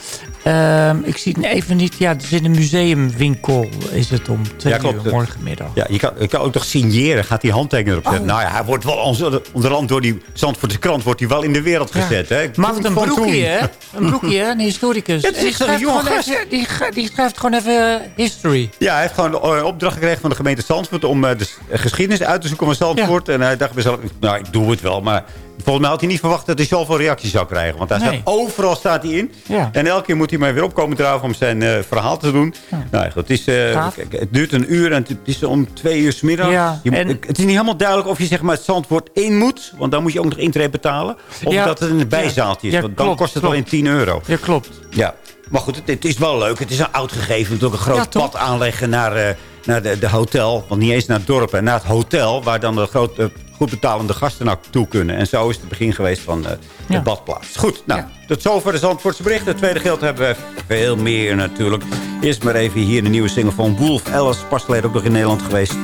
Ehm, ik zie het even niet. Ja, het is in een museumwinkel is het om twee Ja, klopt. uur morgenmiddag. Ja, je kan, je kan ook toch signeren. Gaat die handtekening erop zetten. Oh. Nou ja, hij wordt wel onder, onderhand door die Zandvoortse krant wordt hij wel in de wereld gezet. Hè? Maakt een broekje, hè? Een broekje, hè? Een historicus. Ja, het is die, een schrijft even, die, die schrijft gewoon even eh, history. Ja, hij heeft gewoon de eh, opdracht gekregen van de gemeente Zandvoort... om eh, de geschiedenis uit te zoeken van Zandvoort. En hij dacht bij zichzelf, nou, ik doe het wel. Maar volgens mij had hij niet verwacht dat hij zoveel reacties zou krijgen. Want hij Nee. staat, overal staat hij in. Ja. En elke keer moet hij maar weer opkomen draven om zijn eh, verhaal te doen. Nou, goed, het, is, eh, het duurt een uur en het is om twee uur 's middags. Ja, Je en- Het is niet helemaal duidelijk of je zeg maar, het Zandvoort in moet. Want dan moet je ook nog intree betalen. Of Ja. dat het een bijzaaltje is. Want dan kost het al in klopt. 10 euro. Ja, klopt. Ja, maar goed, het, het is wel leuk. Het is een oud gegeven. Natuurlijk een groot pad aanleggen naar, eh, naar de, de hotel. Want niet eens naar het dorp, en naar het hotel... waar dan de grote, goed betalende gasten naartoe kunnen. En zo is het begin geweest van eh, de Ja. badplaats. Goed, nou, tot zover de Zandvoortse berichten. Het tweede gedeelte hebben we veel meer natuurlijk. Eerst maar even hier de nieuwe single van Wolf Alice. Pas geleden ook nog in Nederland geweest.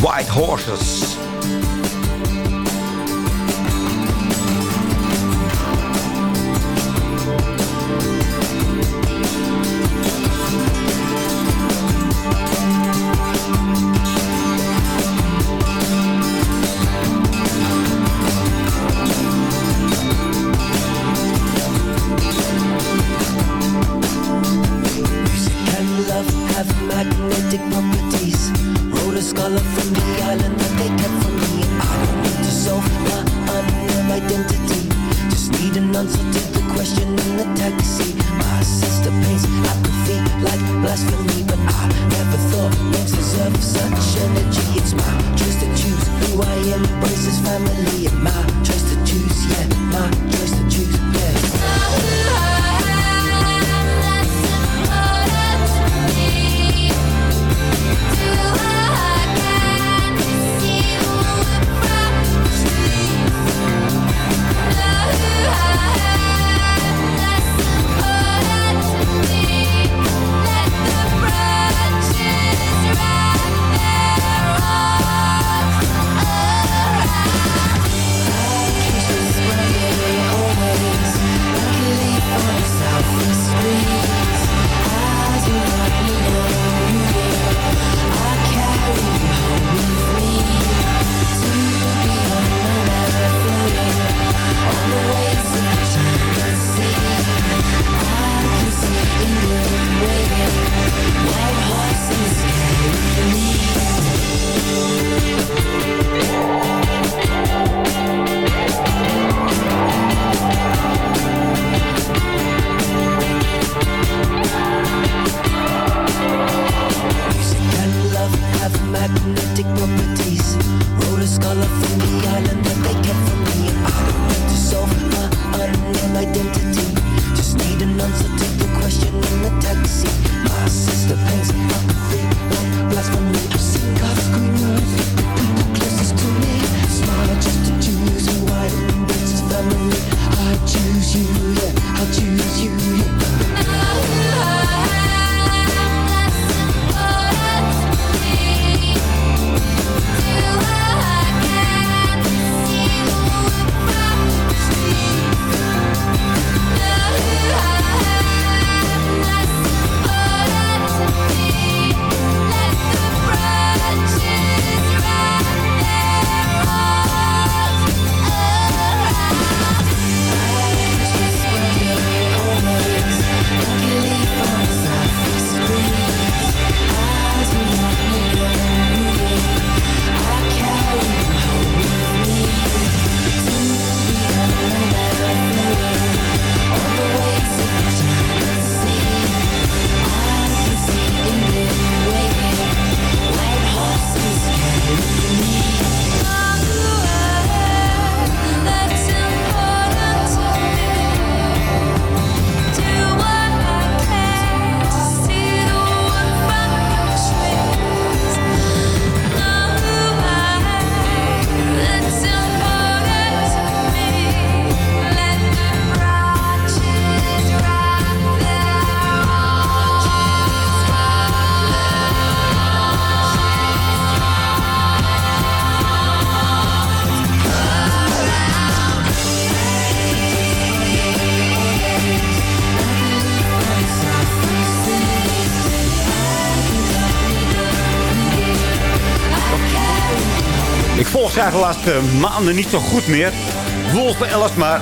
White Horses. Eigenlijk de laatste maanden niet zo goed meer. Wolf Ellis, maar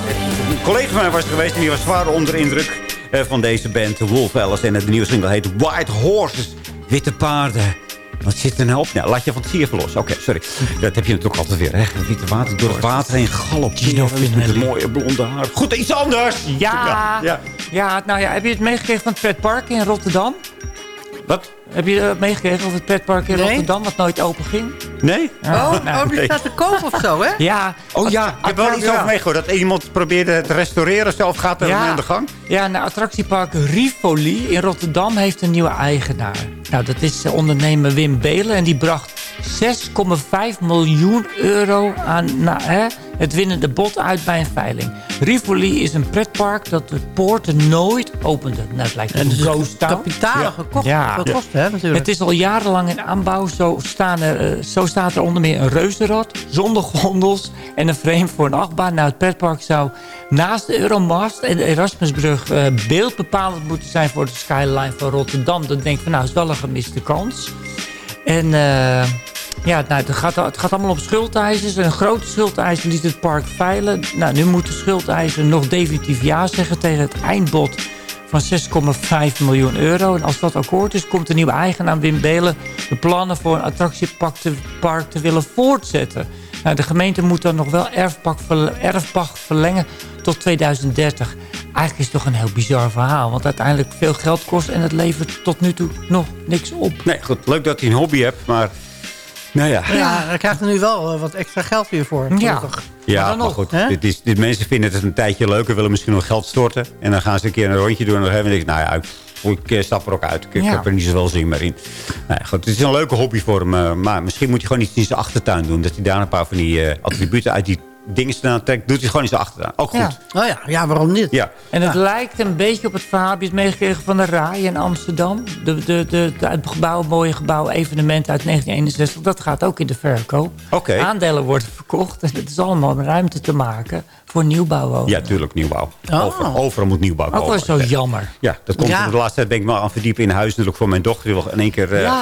een collega van mij was er geweest... en die was zwaar onder de indruk eh, van deze band. Wolf Ellis en het nieuwe single heet White Horses. Witte paarden. Wat zit er nou op? Nou, laat je van het zier los. Oké, sorry. Dat heb je natuurlijk altijd weer. Hè? Witte water door het water heen galoperen. Met een mooie blonde haar. Goed, iets anders. Ja. ja. Ja, nou ja, heb je het meegekregen van het pretpark in Rotterdam? Wat? Heb je het meegekregen over het pretpark in Nee. Rotterdam, wat nooit open ging? Nee? Oh, nou, oh, die staat te koop of zo, hè? Ja. Oh ja, ik heb wel iets over meegehoord. Dat iemand probeerde het restaureren. Zelf gaat er Ja. aan de gang. Ja, nou, attractiepark Rivoli in Rotterdam heeft een nieuwe eigenaar. Nou, dat is eh, ondernemer Wim Belen. En die bracht 6,5 miljoen euro aan nou, hè, het winnende bod uit bij een veiling. Rivoli is een pretpark dat de poorten nooit opende. Nou, het lijkt een ghost town. Kapitalen gekocht, Ja. hè, natuurlijk. Het is al jarenlang in aanbouw. Zo, staan er, eh, zo staat er onder meer een reuzenrad, zonder gondels en een frame voor een achtbaan. Nou, het pretpark zou naast de Euromast en de Erasmusbrug eh, beeldbepalend moeten zijn voor de skyline van Rotterdam. Dan denk ik van, nou, is wel een gemiste kans. En eh, ja, nou, het, gaat, het gaat allemaal om schuldeisers. Een grote schuldeiser liet het park veilen. Nou, nu moet de schuldeiser nog definitief ja zeggen tegen het eindbod van 6,5 miljoen euro. En als dat akkoord is, komt de nieuwe eigenaar Wim Belen... de plannen voor een attractiepark te, park te willen voortzetten. Nou, de gemeente moet dan nog wel erfpacht verlengen tot 2030. Eigenlijk is het toch een heel bizar verhaal. Want uiteindelijk veel geld kost en het levert tot nu toe nog niks op. Nee, goed. Leuk dat hij een hobby hebt, maar... Nou ja. Ja, hij krijgt er nu wel eh, wat extra geld weer voor. Ja. gelukkig. Ja, dan maar nog, goed. Dit is, dit, mensen vinden het een tijdje leuk en willen misschien nog geld storten. En dan gaan ze een keer een rondje doen en dan hebben ze nou ja, ik, ik eh, stap er ook uit. Ik, Ja. heb er niet zoveel zin meer in. Nou ja, goed, het is een leuke hobby voor hem. eh, maar misschien moet hij gewoon iets in zijn achtertuin doen. Dat hij daar een paar van die eh, attributen uit die dingen staan trekt. Doet hij gewoon in zijn achtertuin. Ook goed. Ja. Oh ja, ja, waarom niet? Ja. En het lijkt een beetje op het verhaal, heb je het meegekregen van de RAI in Amsterdam? De, de, de, de, het gebouw, mooie gebouw, evenement uit 1961, dat gaat ook in de verkoop. Oké. Aandelen worden verkocht en het is allemaal om ruimte te maken voor nieuwbouwwoningen. Ja, tuurlijk, nieuwbouw. Oh. Overal, overal moet nieuwbouw Ook wel komen. zo jammer. Ja, dat komt Ja. de laatste tijd ben ik me aan verdiepen in huis. Natuurlijk voor mijn dochter. Die wil in één keer eh Ja.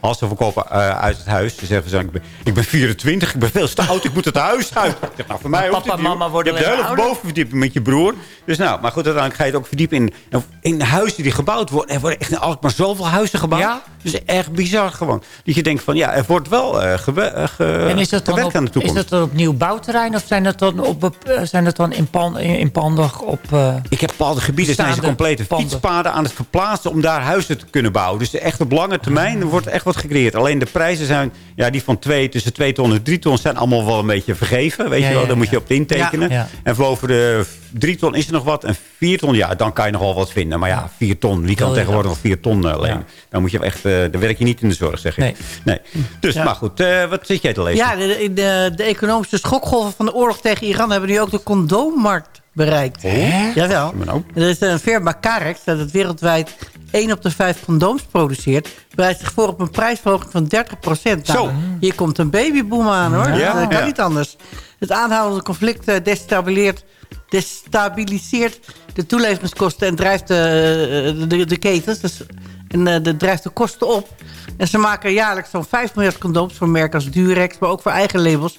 als ze verkopen eh, uit het huis. Ze zeggen, ze, ik, ben, ik ben 24, ik ben veel te oud, ik moet het huis uit. [laughs] Nou, voor mij Maar papa het en mama worden Je hebt de bovenverdieping met je broer. Dus nou, maar goed, uiteindelijk ga je het ook verdiepen in, in huizen die gebouwd worden. Er worden echt in Alkmaar zoveel huizen gebouwd. Ja? Dus echt bizar gewoon. Dat je denkt van, ja, er wordt wel ge- En is dat, dan op, aan de is toekomst. dat dan op nieuw bouwterrein of zijn dat dan, op, eh, zijn dat dan in, pan, in, in Pandag op... Ik heb bepaalde gebieden zijn ze complete panden? fietspaden aan het verplaatsen om daar huizen te kunnen bouwen. Dus echt op lange termijn wordt echt wat gecreëerd. Alleen de prijzen zijn, ja, die van twee, tussen 2 ton en 3 ton zijn allemaal wel een beetje vergeven. Weet Ja, je wel, ja, daar moet je op intekenen. Ja, ja. En boven de 3 ton is er nog wat. En 4 ton, ja, dan kan je nog wel wat vinden. Maar ja, 4 ton, wie kan tegenwoordig nog 4 ton eh, lenen? Dan moet je echt, eh dan werk je niet in de zorg, zeg ik. Nee. nee. Dus, maar goed, eh, wat zit jij te lezen? Ja, de, de, economische schokgolven van de oorlog tegen Iran... hebben nu ook de condoommarkt bereikt. Hè? Jawel. Er is een firma Carex dat het wereldwijd 1 op de 5 condooms produceert... bereidt zich voor op een prijsverhoging van 30 procent. Zo. Hier komt een babyboom aan, hoor. Ja, dat kan ja. niet anders. Het aanhoudende conflict eh, destabiliseert, destabiliseert de toeleveringskosten... en drijft de, de, de ketens dus, en eh, de, drijft de kosten op. En ze maken jaarlijks zo'n 5 miljard condooms voor merken als Durex... maar ook voor eigen labels,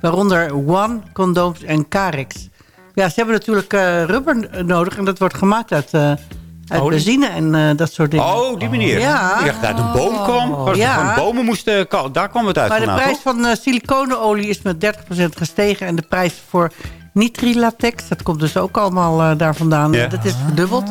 waaronder One Condooms en Carex. Ja, ze hebben natuurlijk eh, rubber nodig en dat wordt gemaakt uit, eh, uit Olie? benzine en eh, dat soort dingen. Oh, die manier. Ja. Ik dacht dat uit een boom kwam. Als Ja. van bomen moesten, ka- daar kwam het uit Maar de prijs toch? van eh, siliconenolie is met 30% gestegen. En de prijs voor nitrilatex, dat komt dus ook allemaal eh, daar vandaan. Ja. Dat is verdubbeld.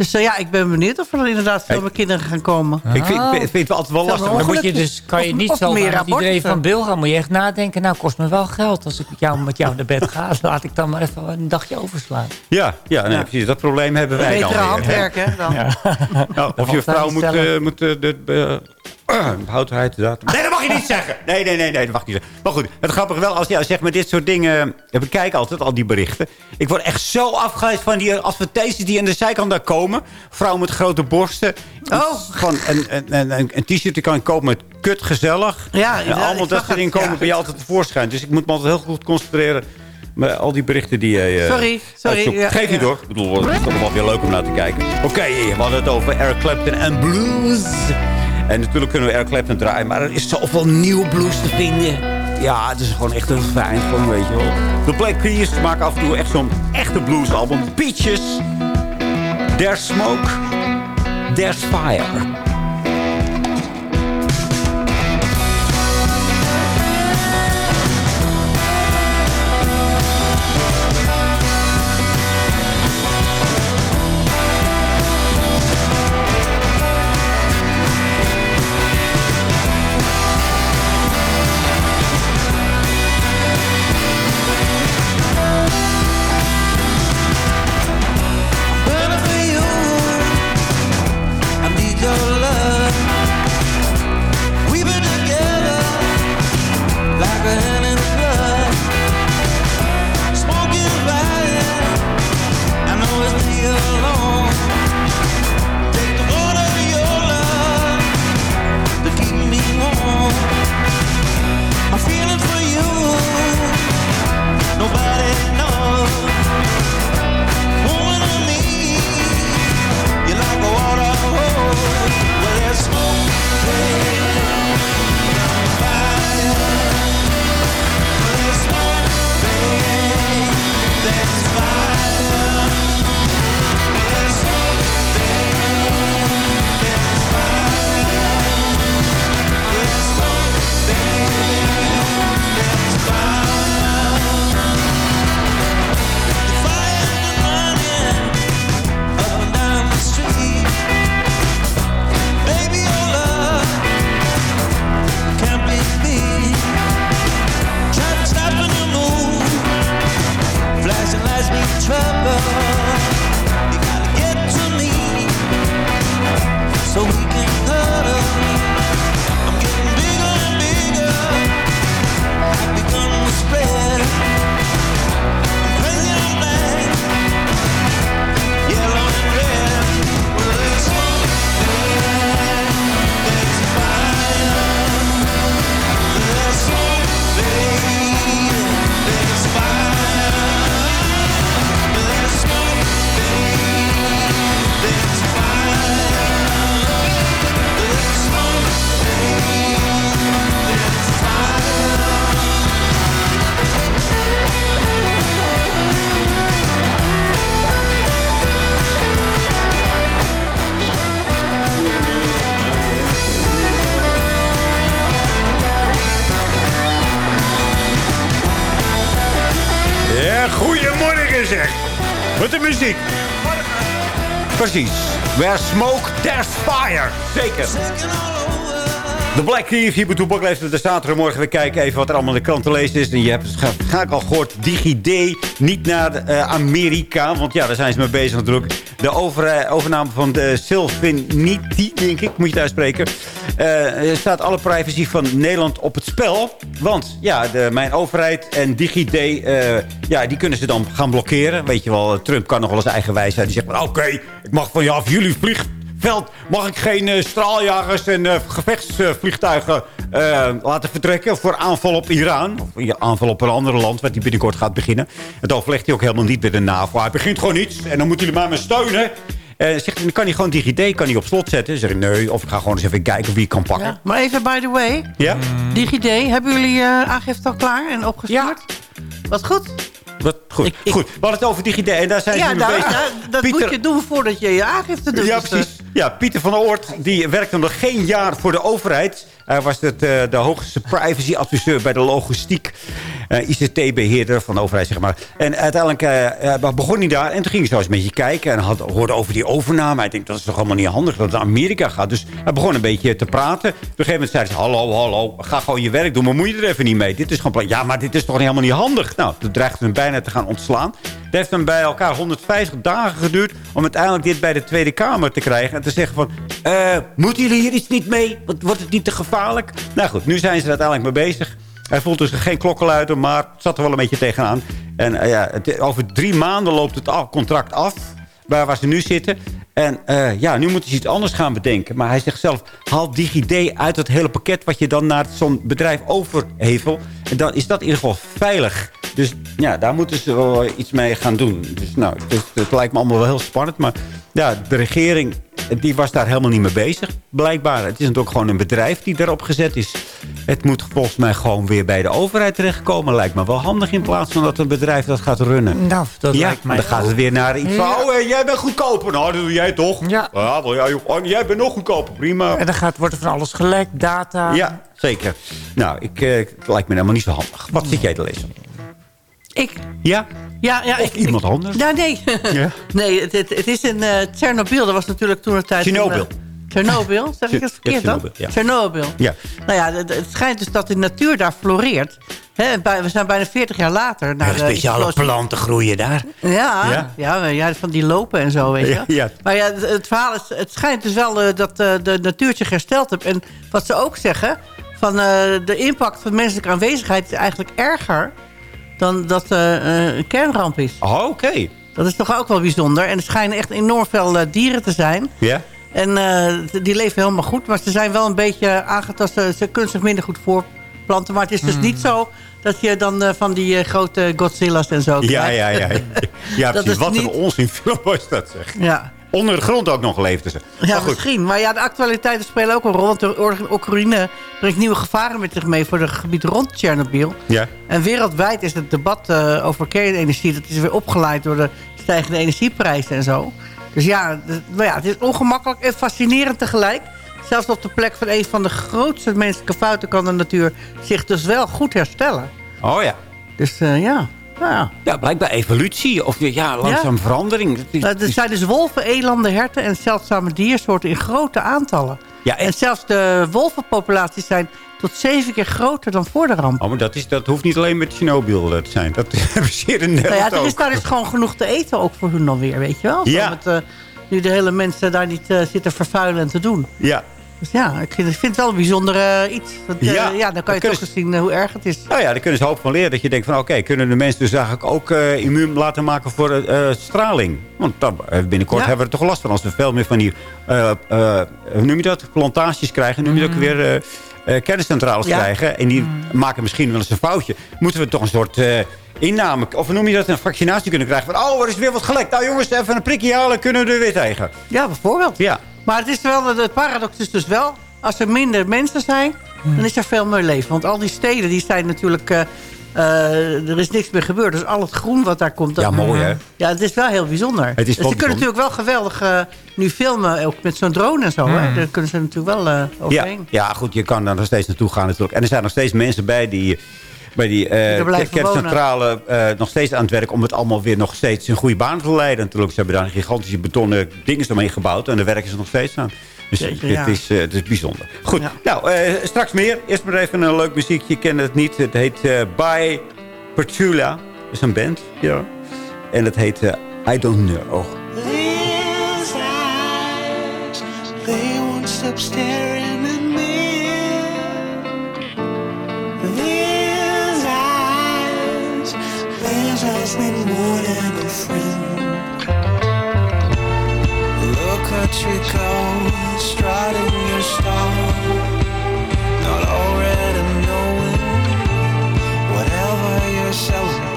Dus eh, ja, ik ben benieuwd of er inderdaad veel meer kinderen gaan komen. Ik vind, ik vind het altijd wel lastig. Dan moet je dus, kan je niet of zo meer met iedereen van Bill gaan. Moet je echt nadenken, nou kost me wel geld. Als ik met jou, met jou naar bed ga, [laughs] laat ik dan maar even een dagje overslaan. Ja, ja, nee, Ja. precies. Dat probleem hebben wij dan Betere weer, hè. handwerken dan. Ja, of je vrouw moet, eh, moet eh, [clears throat] houdbaarheid datum. Nee, dat mag je niet zeggen. Nee, nee, nee, nee, dat mag je niet zeggen. Maar goed, het grappige wel, als je zeg maar dit soort dingen... Ik bekijk altijd al die berichten. Ik word echt zo afgeleid van die advertenties die aan de zijkant daar komen. Vrouwen met grote borsten. Oh. Van een, een, een, een, een t-shirt die kan je kopen met kut gezellig. Ja, en allemaal dat soort dingen komen ja. bij je altijd tevoorschijn. Dus ik moet me altijd heel goed concentreren... Met al die berichten die jij... eh, Sorry, sorry, ja, Geef je ja. door. Ik bedoel, het is toch wel weer leuk om naar te kijken. Oké, we hadden het over Eric Clapton en blues. En natuurlijk kunnen we Eric Clapton draaien, maar er is zoveel nieuwe blues te vinden. ja, het is gewoon echt een fijn, gewoon, weet je wel. De Black Keys maken af en toe echt zo'n echte bluesalbum. Peaches, There's Smoke, There's Fire. Precies. Where smoke, there's fire. Zeker. De Black Thief, hier bij Toepak leeft de zaterdagmorgen. We kijken even wat er allemaal in de krant te lezen is. En je hebt ik al gehoord. DigiD niet naar eh, Amerika. Want ja, daar zijn ze mee bezig natuurlijk. De over, overname van de Sylfinity, denk ik, moet je het uitspreken. Er staat alle privacy van Nederland op het spel. Want ja, de, mijn overheid en DigiD, eh, ja, die kunnen ze dan gaan blokkeren. Weet je wel, Trump kan nog wel eens eigen wijsheid. Die zegt oké, ik mag van je jullie vliegveld... mag ik geen eh, straaljagers en gevechtsvliegtuigen laten vertrekken... voor aanval op Iran. Of aanval op een ander land, wat die binnenkort gaat beginnen. Het overlegt hij ook helemaal niet met de NAVO. Hij begint gewoon iets en dan moeten jullie maar me steunen. Eh zegt dan kan hij gewoon DigiD kan hij op slot zetten. Zeg ik, nee, of ik ga gewoon eens even kijken wie ik kan pakken. Maar even by the way. Ja? DigiD, hebben jullie eh aangifte al klaar en opgestuurd? Wat goed. Wat, goed, goed. We hadden het over DigiD en daar zijn ze Ja, nu daar- mee bezig. daar- dat Pieter- moet je doen voordat je je aangifte doet. Ja, Dus, precies. Ja, Pieter van der Oort die werkte nog geen jaar voor de overheid. Hij was het, eh, de hoogste privacy-adviseur bij de logistiek. eh, ICT-beheerder van de overheid, zeg maar. En uiteindelijk eh, begon hij daar. En toen ging hij zo eens een beetje kijken. En had, hoorde over die overname. Hij denkt, dat is toch allemaal niet handig dat het naar Amerika gaat. Dus hij begon een beetje te praten. Op een gegeven moment zei hij, hallo, hallo. Ga gewoon je werk doen. Maar moet je er even niet mee. Dit is gewoon... Ja, maar dit is toch helemaal niet handig? Nou, toen dreigde hem bijna te gaan ontslaan. Het heeft hem bij elkaar 150 dagen geduurd... om uiteindelijk dit bij de Tweede Kamer te krijgen. En te zeggen van... eh, moeten jullie hier iets niet mee? Wordt het niet te gevaarlijk? Nou goed, nu zijn ze er uiteindelijk mee bezig. Hij voelt dus geen klokkenluider, maar zat er wel een beetje tegenaan. En eh, ja, over drie maanden loopt het contract af... Waar, waar ze nu zitten. En eh, ja, nu moeten ze iets anders gaan bedenken. Maar hij zegt zelf, haal DigiD uit het hele pakket... wat je dan naar zo'n bedrijf overhevel. En dan is dat in ieder geval veilig. Dus ja, daar moeten ze wel iets mee gaan doen. Dus nou, is- het lijkt me allemaal wel heel spannend. Maar ja, de regering die was daar helemaal niet mee bezig, blijkbaar. Het is natuurlijk gewoon een bedrijf die daarop gezet is. Het moet volgens mij gewoon weer bij de overheid terechtkomen. Lijkt me wel handig in plaats van dat een bedrijf dat gaat runnen. Nou, dat ja, lijkt mij dan gaat het weer naar iets van... Ja. Oh, eh, jij bent goedkoper. Nou, dat doe jij toch? Ja. wel, ja. Oh, jij bent nog goedkoper. Prima. En dan gaat, wordt er van alles gelekt, data. Ja, zeker. Nou, ik, eh, het lijkt me helemaal niet zo handig. Wat zit jij te lezen? Ik? Ja? Ja, ja. Of ik, iemand ik- anders? Ja, nee. [laughs] Ja. nee, het, het, het is in eh Tsjernobyl. Dat was natuurlijk toen een tijd... een, Chernobyl. eh, Chernobyl, zeg ik het verkeerd dan? Chernobyl, ja. Nou ja, het, het schijnt dus dat de natuur daar floreert. Bij- we zijn bijna 40 jaar later. Naar Ja, de speciale explosie. planten groeien daar. Ja, Ja? ja? Ja, van die lopen en zo, weet je. Ja. Maar ja, het, het verhaal is, het schijnt dus wel eh, dat de natuur zich hersteld heeft. En wat ze ook zeggen, van de impact van menselijke aanwezigheid is eigenlijk erger dan dat eh, eh, een kernramp is. Oh, oké. Dat is toch ook wel bijzonder. En er schijnen echt enorm veel eh, dieren te zijn. Ja? En die leven helemaal goed. Maar ze zijn wel een beetje aangetast. Ze, kunnen zich minder goed voorplanten. Maar het is dus Hmm. niet zo dat je dan van die grote Godzilla's en zo Ja, krijgt. ja, ja. [laughs] Ja, precies. Wat een niet- onzinfilm was dat, zeg. Ja. Onder de grond ook nog leefden ze. Ja, Maar misschien. Maar ja, de actualiteiten spelen ook een rol. Want de in Oekraïne brengt nieuwe gevaren met zich mee... voor het gebied rond Tsjernobyl. Ja. En wereldwijd is het debat eh, over kernenergie... dat is weer opgeleid door de stijgende energieprijzen en zo. Dus ja, nou ja, het is ongemakkelijk en fascinerend tegelijk. Zelfs op de plek van een van de grootste menselijke fouten... kan de natuur zich dus wel goed herstellen. Oh ja. Dus eh, ja, ja. Ja, blijkbaar evolutie. Of ja, langzaam verandering. Nou, er zijn dus wolven, elanden, herten en zeldzame diersoorten in grote aantallen. Ja, en- en... zelfs de wolvenpopulaties zijn tot zeven keer groter dan voor de ramp. Oh, maar dat, is, dat hoeft niet alleen met Chernobyl eh, te zijn. Dat [laughs] hebben ze hier in Nou ja, Nederland er is ook. daar dus gewoon genoeg te eten ook voor hun dan weer, weet je wel? Zo Ja. Met, eh, nu de hele mensen daar niet eh, zitten vervuilen en te doen. Ja. Dus ja, ik vind, ik vind het wel een bijzonder eh, iets. Want, eh, Ja, ja, dan kan je toch eens zien eh, hoe erg het is. Nou ja, daar kunnen ze hoop van leren. Dat je denkt van oké, kunnen de mensen dus eigenlijk ook immuun laten maken voor straling? Want dan, binnenkort Ja. hebben we er toch last van als we veel meer van die, hoe noem je dat, plantages krijgen. Noem je dat ook weer eh, eh, kerncentrales Ja. krijgen. En die maken misschien wel eens een foutje. Moeten we toch een soort inname, of noem je dat, een vaccinatie kunnen krijgen. Van oh, er is weer wat gelekt. Nou jongens, even een prikje halen, kunnen we er weer tegen. Ja, bijvoorbeeld. Ja. Maar het, is wel, het paradox is dus wel... als er minder mensen zijn, dan is er veel meer leven. Want al die steden die zijn natuurlijk... eh, eh, er is niks meer gebeurd. Dus al het groen wat daar komt... dat- Ja, mooi, hè? Ja, het is wel heel bijzonder. Het is dus wel ze kunnen natuurlijk wel geweldig eh, nu filmen. Ook met zo'n drone en zo. Hè? Daar kunnen ze natuurlijk wel eh Ja, overheen. ja, goed, je kan daar nog steeds naartoe gaan natuurlijk. En er zijn nog steeds mensen bij die bij die eh, er blijven kerncentrale eh, nog steeds aan het werk... om het allemaal weer nog steeds in goede baan te leiden. Natuurlijk, ze hebben daar een gigantische betonnen dingen ermee gebouwd... en daar werken ze nog steeds aan. Dus Zeker, het, ja. is, eh, het is bijzonder. Goed, nou, eh, straks meer. Eerst maar even een leuk muziekje. Je kent het niet. Het heet eh By Petula. Dat is een band, ja. En het heet eh, I Don't Know. These eyes, they won't stop staring a friend. Look at you go, striding your star, not already knowing whatever you're selling.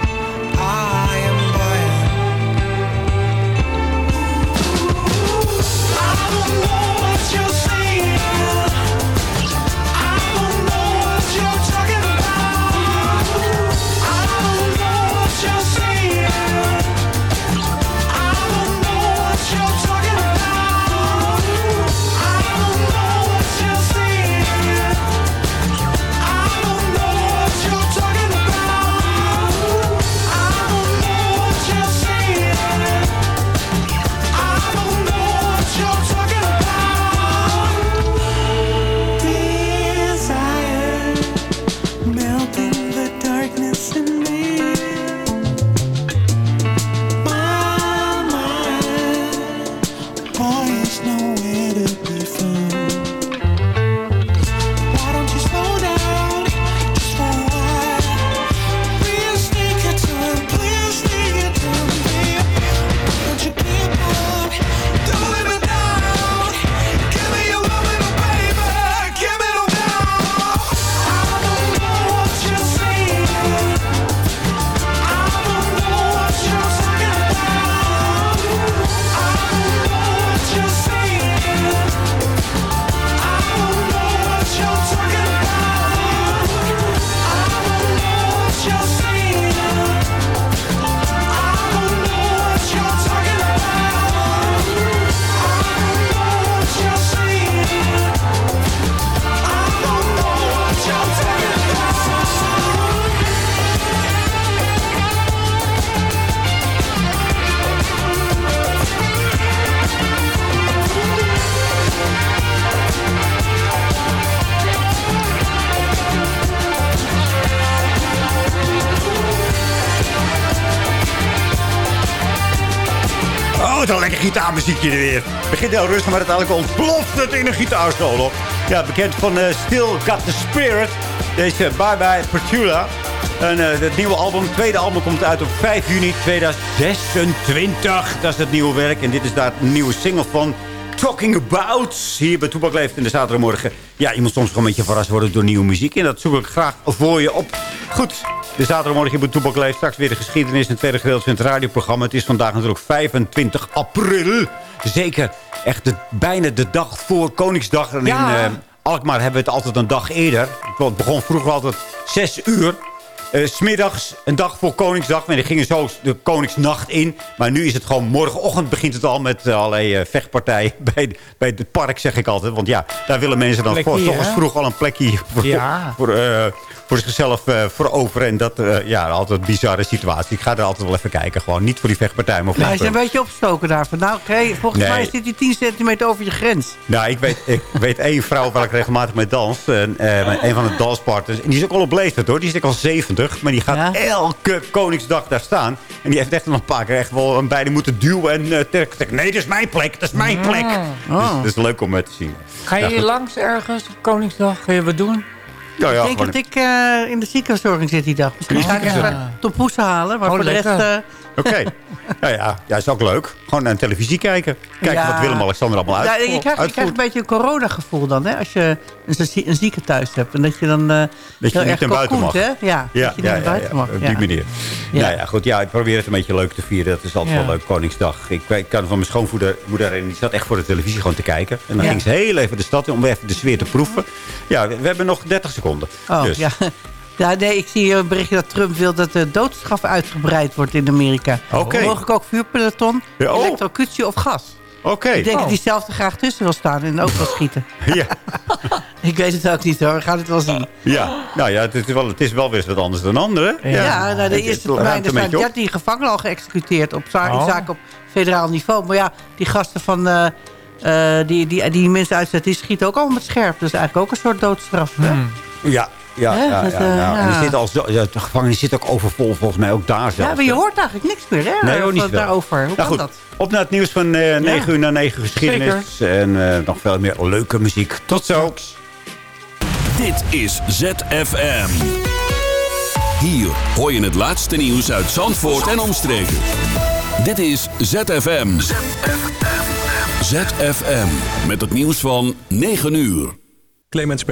Gitaarmuziekje er weer. Het begint heel rustig, maar uiteindelijk ontploft het in een gitaarsolo. Ja, bekend van eh, Still Got The Spirit. Deze Bye Bye Petula. En eh, het nieuwe album, het tweede album, komt uit op 5 juni 2026. Dat is het nieuwe werk. En dit is daar een nieuwe single van. Talking About. Hier bij Toepak Leeft in de zaterdagmorgen. Ja, moet soms gewoon een beetje verrast worden door nieuwe muziek. En dat zoek ik graag voor je op. Goed, de zaterdagmorgen bij Toepak Leeft. Straks weer de geschiedenis in het tweede gedeelte van het radioprogramma. Het is vandaag natuurlijk 25 april. Zeker echt de, bijna de dag voor Koningsdag. En Ja. in eh, Alkmaar hebben we het altijd een dag eerder. Het begon vroeger altijd 6 uur. Eh, smiddags, een dag voor Koningsdag. En die gingen zo de Koningsnacht in. Maar nu is het gewoon morgenochtend begint het al met eh, allerlei eh, vechtpartijen. [laughs] Bij, bij het park zeg ik altijd. Want ja, daar willen mensen dan voor, toch eens vroeg al een plekje voor, Ja. [laughs] voor, voor zichzelf eh veroveren. En dat, ja, altijd een bizarre situatie. Ik ga er altijd wel even kijken. Gewoon niet voor die vechtpartij, maar voor Hij is een beetje opgestoken daarvan. Nou, oké, volgens Nee. mij zit hij 10 centimeter over je grens. Nou, ik weet, ik weet één vrouw waar ik regelmatig mee dans. Een van de danspartners. En die is ook al op leeftijd hoor. Die is ik al 70. Maar die gaat elke Koningsdag daar staan. En die heeft echt nog een paar keer echt wel een beide moeten duwen. En uh, zeggen, nee, dat is mijn plek. Dat is mijn plek. Dus het is leuk om het te zien. Ga je Ja, hier langs ergens op Koningsdag? Ga je wat doen? Ja, ja, ik denk gewoon- dat ik eh, in de ziekenhuiszorging zit die dag. Misschien ga ik Ja. even tompoesen halen. Maar Oh, voor de rest... eh, Oké. [laughs] Nou ja, ja, is ook leuk. Gewoon naar televisie kijken. Kijken Ja. wat Willem-Alexander allemaal ja, uit. je, krijgt, je krijgt een beetje een coronagevoel dan, hè? Als je een, een zieke thuis hebt. En dat je dan eh Dat je heel niet naar buiten mag. Hè? Ja, Ja, dat je niet ja, naar ja, buiten ja, mag. op ja. die manier. Ja. Nou ja, goed. Ja, ik probeer het een beetje leuk te vieren. Dat is altijd Ja. wel leuk, Koningsdag. Ik, ik kan van mijn schoonmoeder moeder herinneren, die zat echt voor de televisie gewoon te kijken. En dan Ja. ging ze heel even de stad in om even de sfeer te proeven. Ja, we, we hebben nog 30 seconden. Oh, dus. ja. [laughs] Ja, nee, ik zie hier een berichtje dat Trump wil dat de doodstraf uitgebreid wordt in Amerika. Oké. Mogelijk ook vuurpeloton, Ja, oh. elektrocutie of gas. Oké. Ik denk Oh. dat hij zelf er graag tussen wil staan en ook wil schieten. [laughs] Ja, [laughs] ik weet het ook niet hoor, we gaan het wel zien. ja. Nou ja, het is, wel, het is wel weer eens wat anders dan anderen. Ja, nou, de eerste termijn er zijn beetje op. 13 gevangenen al geëxecuteerd op za- in Oh. zaken op federaal niveau. Maar ja, die gasten van eh, eh, die, die, die mensen uitzetten, die schieten ook allemaal met scherp. Dus eigenlijk ook een soort doodstraf. hè? Ja, ja, ja. Hè, ja, dat, ja, eh, nou, En ja. die zit al zo, ja, de gevangenis zit ook overvol, volgens mij ook daar zelfs. Ja, maar je hoort eigenlijk niks meer hè, Nee, ook niet daarover. Hoe Nou kan goed, dat? op naar het nieuws van eh 9 uur naar 9 geschiedenis. En eh, nog veel meer leuke muziek. Tot zo. Dit is ZFM. Hier hoor je het laatste nieuws uit Zandvoort en omstreken. Dit is ZFM. ZFM. Met het nieuws van 9 uur. Clemens Peters.